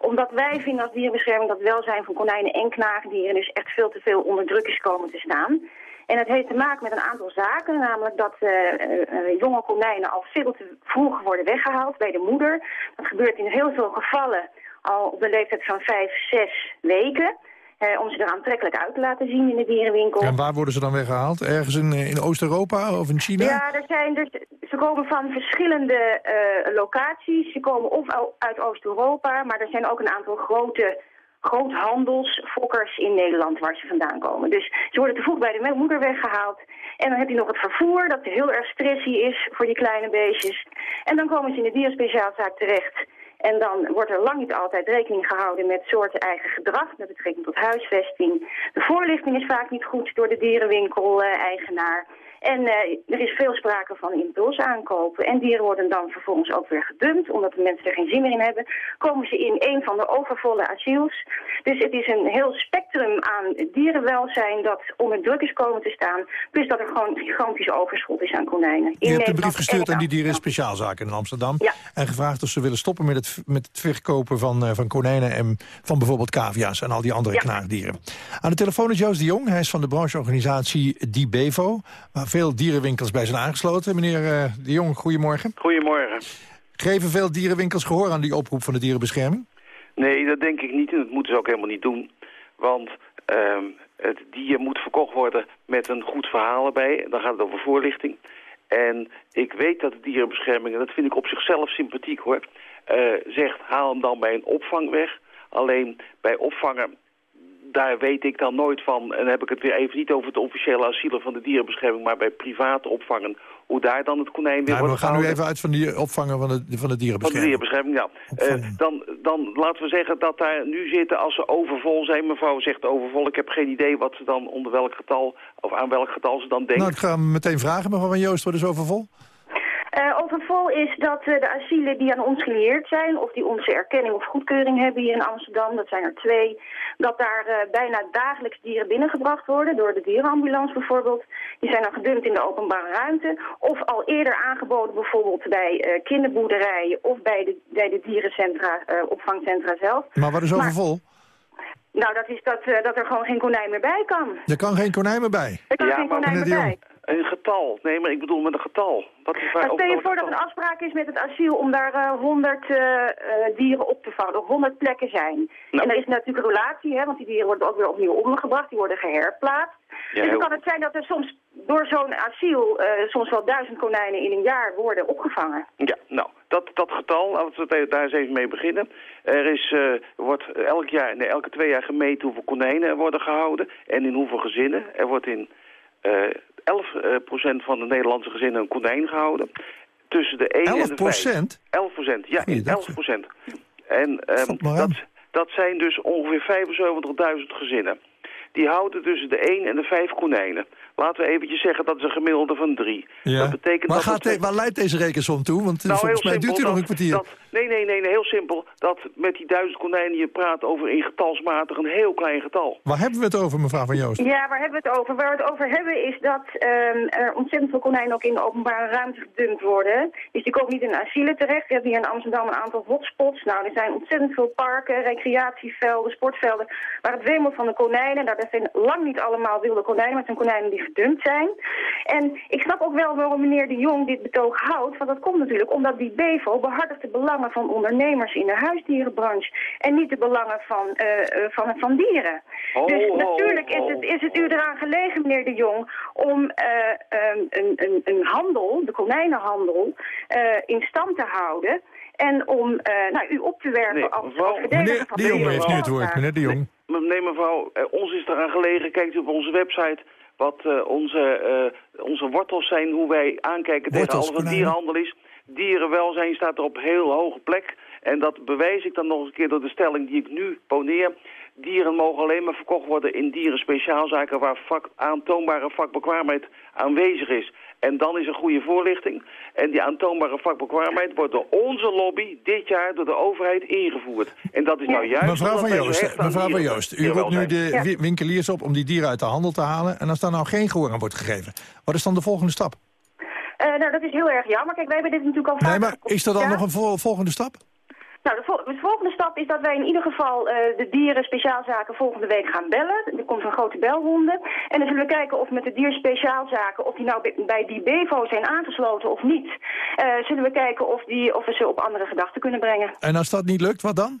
omdat wij vinden als dierenbescherming dat welzijn van konijnen en knaagdieren dus echt veel te veel onder druk is komen te staan. En het heeft te maken met een aantal zaken, namelijk dat uh, uh, jonge konijnen al veel te vroeg worden weggehaald bij de moeder. Dat gebeurt in heel veel gevallen al op de leeftijd van vijf, zes weken. Uh, om ze er aantrekkelijk uit te laten zien in de dierenwinkel. En waar worden ze dan weggehaald? Ergens in, in Oost-Europa of in China? Ja, er zijn dus, ze komen van verschillende uh, locaties. Ze komen of uit Oost-Europa, maar er zijn ook een aantal grote groothandelsfokkers in Nederland waar ze vandaan komen. Dus ze worden te vroeg bij de moeder weggehaald. En dan heb je nog het vervoer, dat heel erg stressy is voor die kleine beestjes. En dan komen ze in de dierspeciaalzaak terecht. En dan wordt er lang niet altijd rekening gehouden met soorten eigen gedrag, met betrekking tot huisvesting. De voorlichting is vaak niet goed door de dierenwinkel-eigenaar. En uh, er is veel sprake van impuls aankopen. En dieren worden dan vervolgens ook weer gedumpt, omdat de mensen er geen zin meer in hebben. Komen ze in een van de overvolle asiels. Dus het is een heel spectrum aan dierenwelzijn dat onder druk is komen te staan. Plus dat er gewoon gigantisch overschot is aan konijnen. Je hebt een brief gestuurd aan die dieren speciaalzaken in Amsterdam. Ja. En gevraagd of ze willen stoppen met het, met het verkopen van, uh, van konijnen en van bijvoorbeeld cavia's en al die andere ja. knaagdieren. Aan de telefoon is Joost de Jong. Hij is van de brancheorganisatie DiBevo. Veel dierenwinkels bij zijn aangesloten. Meneer uh, De Jong, goedemorgen. Goedemorgen. Geven veel dierenwinkels gehoor aan die oproep van de dierenbescherming? Nee, dat denk ik niet en dat moeten ze ook helemaal niet doen. Want uh, het dier moet verkocht worden met een goed verhaal erbij. Dan gaat het over voorlichting. En ik weet dat de dierenbescherming, en dat vind ik op zichzelf sympathiek hoor... Uh, zegt haal hem dan bij een opvang weg. Alleen bij opvangen daar weet ik dan nooit van, en dan heb ik het weer even niet over het officiële asielen van de dierenbescherming, maar bij private opvangen, hoe daar dan het konijn weer nou, wordt We gaan nu even uit van die opvangen van de, van de dierenbescherming. Van de dierenbescherming, ja. Uh, dan, dan laten we zeggen dat daar nu zitten, als ze overvol zijn, mevrouw zegt overvol, ik heb geen idee wat ze dan onder welk getal, of aan welk getal ze dan denken. Nou, ik ga meteen vragen, mevrouw Van Joost, wat is overvol? Uh, overvol is dat uh, de asielen die aan ons gelieerd zijn... of die onze erkenning of goedkeuring hebben hier in Amsterdam... dat zijn er twee... dat daar uh, bijna dagelijks dieren binnengebracht worden... door de dierenambulance bijvoorbeeld. Die zijn dan gedumpt in de openbare ruimte. Of al eerder aangeboden bijvoorbeeld bij kinderboerderijen... of bij de, bij de dierencentra, opvangcentra zelf. Maar wat is overvol? Maar, nou, dat is dat, dat er gewoon geen konijn meer bij kan. Er kan geen konijn meer bij? Er kan ja, geen konijn meer bij. Een getal. Nee, maar ik bedoel met een getal. Wat is stel je voor dat een afspraak is met het asiel om daar honderd uh, uh, dieren op te vangen. Er honderd plekken zijn. Nou. En er is natuurlijk een relatie, hè, want die dieren worden ook weer opnieuw ondergebracht. Die worden geherplaatst. Ja, dus dan kan het zijn dat er soms door zo'n asiel uh, soms wel duizend konijnen in een jaar worden opgevangen. Ja, nou, dat, dat getal, laten we daar eens even mee beginnen. Er is, uh, wordt elk jaar, nee, elke twee jaar gemeten hoeveel konijnen er worden gehouden en in hoeveel gezinnen. Er wordt in uh, 11 uh, procent van de Nederlandse gezinnen een konijn gehouden. Tussen de 1 11 en de 5. 11 procent, ja, 11 procent. En um, dat, dat zijn dus ongeveer 75.000 gezinnen. Die houden tussen de 1 en de 5 konijnen. Laten we eventjes zeggen dat is een gemiddelde van 3. Ja. Dat betekent maar dat gaat het... waar leidt deze rekensom toe? Want nou, volgens mij duurt u nog een kwartier. Dat, nee, nee, nee, nee, heel simpel. Dat met die duizend konijnen je praat over in getalsmatig een heel klein getal. Waar hebben we het over, mevrouw Van Joost? Ja, waar hebben we het over? Waar we het over hebben is dat um, er ontzettend veel konijnen ook in de openbare ruimte gedumpt worden. Dus die komen niet in asielen terecht. We hebben hier in Amsterdam een aantal hotspots. Nou, er zijn ontzettend veel parken, recreatievelden, sportvelden, waar het wemelt van de konijnen. Daar dat zijn lang niet allemaal wilde konijnen, maar het zijn konijnen die gedumpt zijn. En ik snap ook wel waarom meneer de Jong dit betoog houdt, want dat komt natuurlijk omdat die BEVO behartigt de belangen van ondernemers in de huisdierenbranche en niet de belangen van, eh, eh, van, van dieren. Ho, dus ho, natuurlijk is ho. het, is het u eraan gelegen, meneer de Jong, om eh, ehm, een, een, een handel, de konijnenhandel, eh, in stand te houden. En om eh, nou, u op te werpen als, als verdediger van De Jong de heeft nu het woord, meneer De Jong. Nee, mevrouw, ons is eraan gelegen. Kijkt u op onze website wat eh, onze, eh, onze wortels zijn, hoe wij aankijken tegen alles wat dierenhandel is. Dierenwelzijn staat er op heel hoge plek. En dat bewijs ik dan nog eens een keer door de stelling die ik nu poneer. Dieren mogen alleen maar verkocht worden in dieren speciaalzaken waar vak, aantoonbare vakbekwaamheid aanwezig is. En dan is een goede voorlichting. En die aantoonbare vakbekwaamheid wordt door onze lobby dit jaar door de overheid ingevoerd. En dat is nou juist... Mevrouw van Joost, mevrouw van Joost, u roept nu de winkeliers op om die dieren uit de handel te halen. En als daar nou geen gehoor aan wordt gegeven, wat is dan de volgende stap? Eh, nou, dat is heel erg jammer. Kijk, wij hebben dit natuurlijk al vaak... Nee, maar is er dan Ja? nog een vol- volgende stap? Nou, de, vol- de volgende stap is dat wij in ieder geval eh, de dieren speciaalzaken volgende week gaan bellen. Er komt een grote belronde. En dan zullen we kijken of met de dierspeciaalzaken, of die nou bij- die BEVO zijn aangesloten of niet. Eh, zullen we kijken of, die, of we ze op andere gedachten kunnen brengen. En als dat niet lukt, wat dan?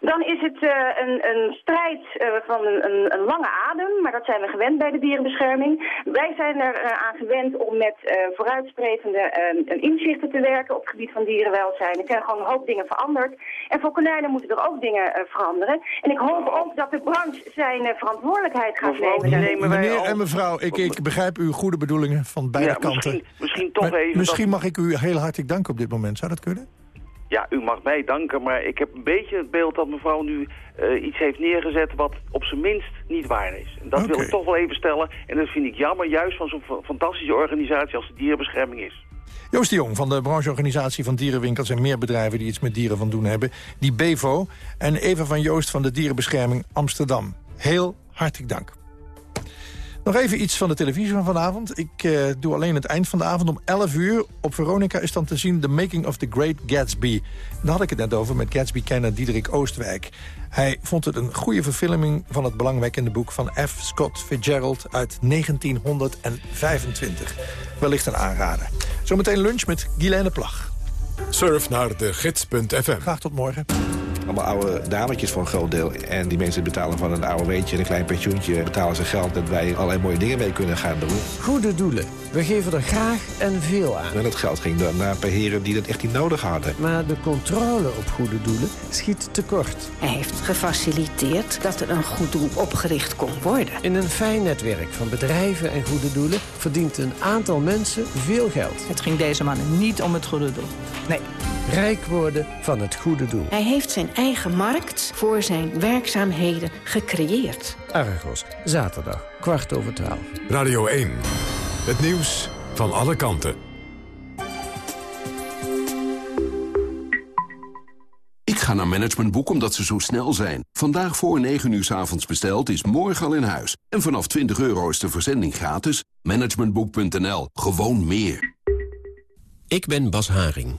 Dan is het eh, een, een strijd eh, van een, een, een lange adem, maar dat zijn we gewend bij de dierenbescherming. Wij zijn er eh, aan gewend om met eh vooruitstrevende eh, inzichten te werken op het gebied van dierenwelzijn. Er zijn gewoon een hoop dingen veranderd. En voor konijnen moeten er ook dingen eh, veranderen. En ik hoop ook dat de branche zijn eh, verantwoordelijkheid gaat nemen. Meneer en mevrouw, ik, ik begrijp uw goede bedoelingen van beide Ja, kanten. misschien- misschien toch Maar even Misschien dat- mag ik u heel hartelijk danken op dit moment. Zou dat kunnen? Ja, u mag mij danken, maar ik heb een beetje het beeld dat mevrouw nu eh, iets heeft neergezet wat op zijn minst niet waar is. En dat wil ik toch wel even stellen. En dat vind ik jammer, juist van zo'n fa- fantastische organisatie als de Dierenbescherming is. Joost de Jong van de brancheorganisatie van dierenwinkels en meer bedrijven die iets met dieren van doen hebben. Die Bevo en Eva van Joost van de Dierenbescherming Amsterdam. Heel hartelijk dank. Nog even iets van de televisie van vanavond. Ik eh, doe alleen het eind van de avond om 11 uur. Op Veronica is dan te zien The Making of the Great Gatsby. Daar had ik het net over met Gatsby-kenner Diederik Oostwijk. Hij vond het een goede verfilming van het belangwekkende boek van F. Scott Fitzgerald uit 1925. Wellicht een aanrader. Zometeen lunch met Guylaine Plag. Surf naar de gids.fm. Graag tot morgen. Allemaal oude dametjes voor een groot deel. En die mensen betalen van een oude weetje en een klein pensioentje... betalen ze geld dat wij allerlei mooie dingen mee kunnen gaan doen. Goede doelen. We geven er graag en veel aan. En dat geld ging dan naar een paar heren die dat echt niet nodig hadden. Maar de controle op goede doelen schiet tekort. Hij heeft gefaciliteerd dat er een goed doel opgericht kon worden. In een fijn netwerk van bedrijven en goede doelen... verdient een aantal mensen veel geld. Het ging deze mannen niet om het goede doel. Nee, rijk worden van het goede doel. Hij heeft zijn eigen markt voor zijn werkzaamheden gecreëerd. Argos, zaterdag, kwart over twaalf. Radio 1. Het nieuws van alle kanten. Ik ga naar Managementboek omdat ze zo snel zijn. Vandaag voor 9 uur 's avonds besteld is morgen al in huis. En vanaf 20 euro is de verzending gratis. Managementboek.nl. Gewoon meer. Ik ben Bas Haring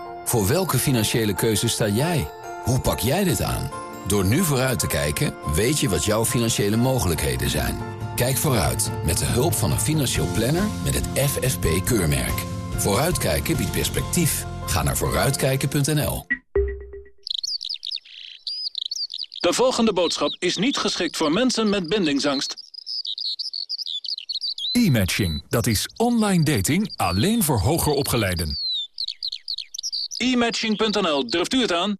Voor welke financiële keuze sta jij? Hoe pak jij dit aan? Door nu vooruit te kijken, weet je wat jouw financiële mogelijkheden zijn. Kijk vooruit met de hulp van een financieel planner met het FFP-keurmerk. Vooruitkijken biedt perspectief. Ga naar vooruitkijken.nl. De volgende boodschap is niet geschikt voor mensen met bindingsangst. E-matching, dat is online dating alleen voor hoger opgeleiden. E-matching.nl, durft u het aan?